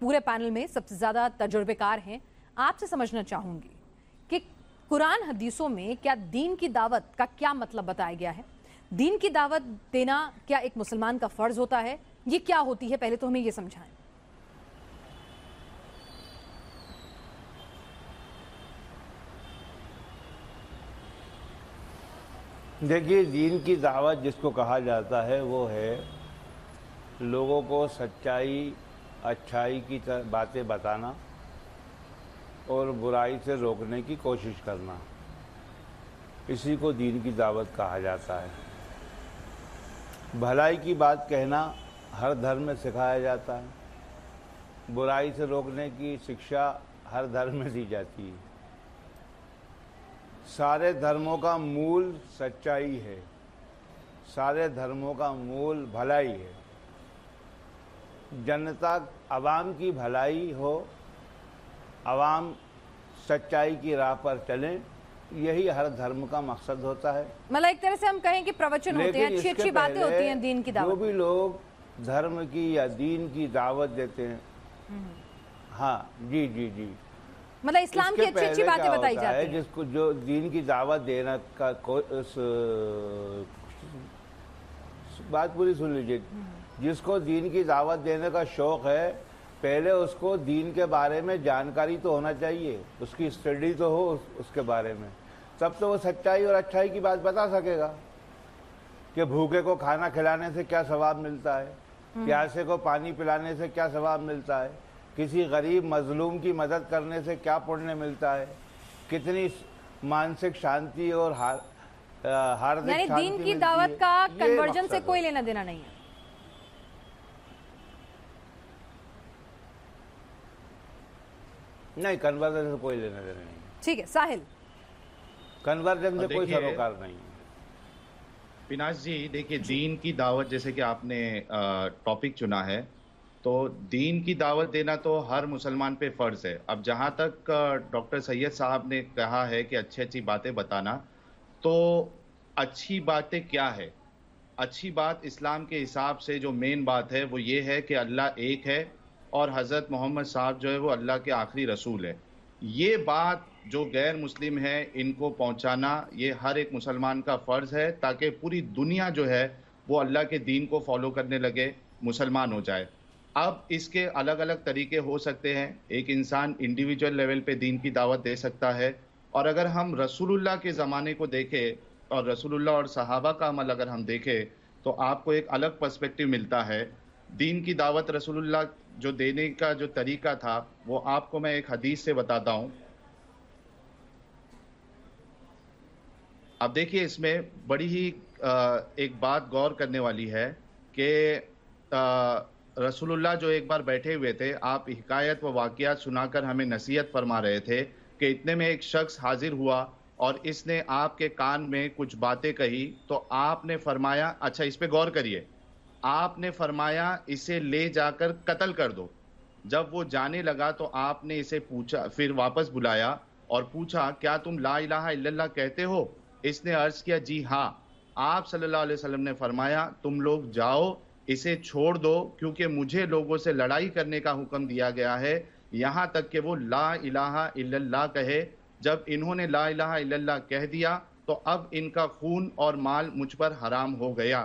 پورے پینل میں سب سے زیادہ تجربے کار ہیں، آپ سے سمجھنا چاہوں گی۔ قرآن حدیثوں میں کیا دین کی دعوت کا کیا مطلب بتایا گیا ہے؟ دین کی دعوت دینا کیا ایک مسلمان کا فرض ہوتا ہے؟ یہ کیا ہوتی ہے؟ پہلے تو ہمیں یہ سمجھائیں۔ دیکھیے، دین کی دعوت جس کو کہا جاتا ہے، وہ ہے لوگوں کو سچائی، اچھائی کی باتیں بتانا۔ اور برائی سے روکنے کی کوشش کرنا۔ اسی کو دین کی دعوت کہا جاتا ہے۔ بھلائی کی بات کہنا ہر دھرم میں سکھایا جاتا ہے۔ برائی سے روکنے کی شکشا ہر دھرم میں دی جاتی ہے۔ سارے دھرموں کا مول سچائی ہے۔ سارے دھرموں کا مول بھلائی ہے۔ جنتا عوام کی بھلائی ہو عوام سچائی کی راہ پر چلیں یہی ہر دھرم کا مقصد ہوتا ہے۔ مطلب ایک طرح سے ہم کہیں کہ پروچن ہوتے ہیں اچھی اچھی باتیں ہوتی ہیں دین کی دعوت۔ جو بھی لوگ دھرم کی یا دین کی دعوت دیتے ہیں۔ ہاں جی جی جی۔ مطلب اسلام کی اچھی اچھی باتیں بتائی جاتی ہیں۔ جس کو جو دین کی دعوت دینا کا بات پوری سن لیجیے جس کو دین کی دعوت دینے کا شوق ہے پہلے اس کو دین کے بارے میں جانکاری تو ہونا چاہیے اس کی اسٹڈی تو ہو اس کے بارے میں۔ تب تو وہ سچائی اور اچھائی کی بات بتا سکے گا کہ بھوکے کو کھانا کھلانے سے کیا ثواب ملتا ہے پیاسے کو پانی پلانے سے کیا ثواب ملتا ہے کسی غریب مظلوم کی مدد کرنے سے کیا پڑھنے ملتا ہے کتنی مانسک شانتی اور ہاردک یعنی دین کی دعوت کا کنورجن سے کوئی لینا دینا نہیں ہے۔ نہیں کنورژن سے کوئی لینا دینا نہیں۔ ٹھیک ہے ساحل۔ کنورژن سے کوئی سروکار نہیں۔ پیناش جی دیکھیے دین کی دعوت جیسے کہ آپ نے ٹاپک چنا ہے تو دین کی دعوت دینا تو ہر مسلمان پہ فرض ہے۔ اب جہاں تک ڈاکٹر سید صاحب نے کہا ہے کہ اچھی اچھی باتیں بتانا تو اچھی باتیں کیا ہے؟ اچھی بات اسلام کے حساب سے جو مین بات ہے وہ یہ ہے کہ اللہ ایک ہے۔ اور حضرت محمد صاحب جو ہے وہ اللہ کے آخری رسول ہے۔ یہ بات جو غیر مسلم ہے، ان کو پہنچانا، یہ ہر ایک مسلمان کا فرض ہے تاکہ پوری دنیا جو ہے وہ اللہ کے دین کو فالو کرنے لگے، مسلمان ہو جائے۔ اب اس کے الگ الگ طریقے ہو سکتے ہیں۔ ایک انسان انڈیویجول لیول پہ دین کی دعوت دے سکتا ہے۔ اور اگر ہم رسول اللہ کے زمانے کو دیکھے اور رسول اللہ اور صحابہ کا عمل اگر ہم دیکھے تو آپ کو ایک الگ پرسپیکٹیو ملتا ہے۔ دین کی دعوت رسول اللہ جو دینے کا جو طریقہ تھا، وہ آپ کو میں ایک حدیث سے بتاتا ہوں۔ آپ دیکھیے، اس میں بڑی ہی ایک بات غور کرنے والی ہے کہ رسول اللہ جو ایک بار بیٹھے ہوئے تھے، آپ حکایت و واقعات سنا کر ہمیں نصیحت فرما رہے تھے کہ اتنے میں ایک شخص حاضر ہوا اور اس نے آپ کے کان میں کچھ باتیں کہی، تو آپ نے فرمایا اچھا اس پہ غور کریے۔ آپ نے فرمایا اسے لے جا کر قتل کر دو۔ جب وہ جانے لگا تو آپ نے اسے پوچھا، پھر واپس بلایا اور پوچھا، کیا تم لا الہ الا اللہ کہتے ہو؟ اس نے عرض کیا جی ہاں۔ آپ صلی اللہ علیہ وسلم نے فرمایا، تم لوگ جاؤ، اسے چھوڑ دو، کیونکہ مجھے لوگوں سے لڑائی کرنے کا حکم دیا گیا ہے۔ یہاں تک کہ وہ لا الہ الا اللہ کہے۔ جب انہوں نے لا الہ الا اللہ کہہ دیا تو اب ان کا خون اور مال مجھ پر حرام ہو گیا۔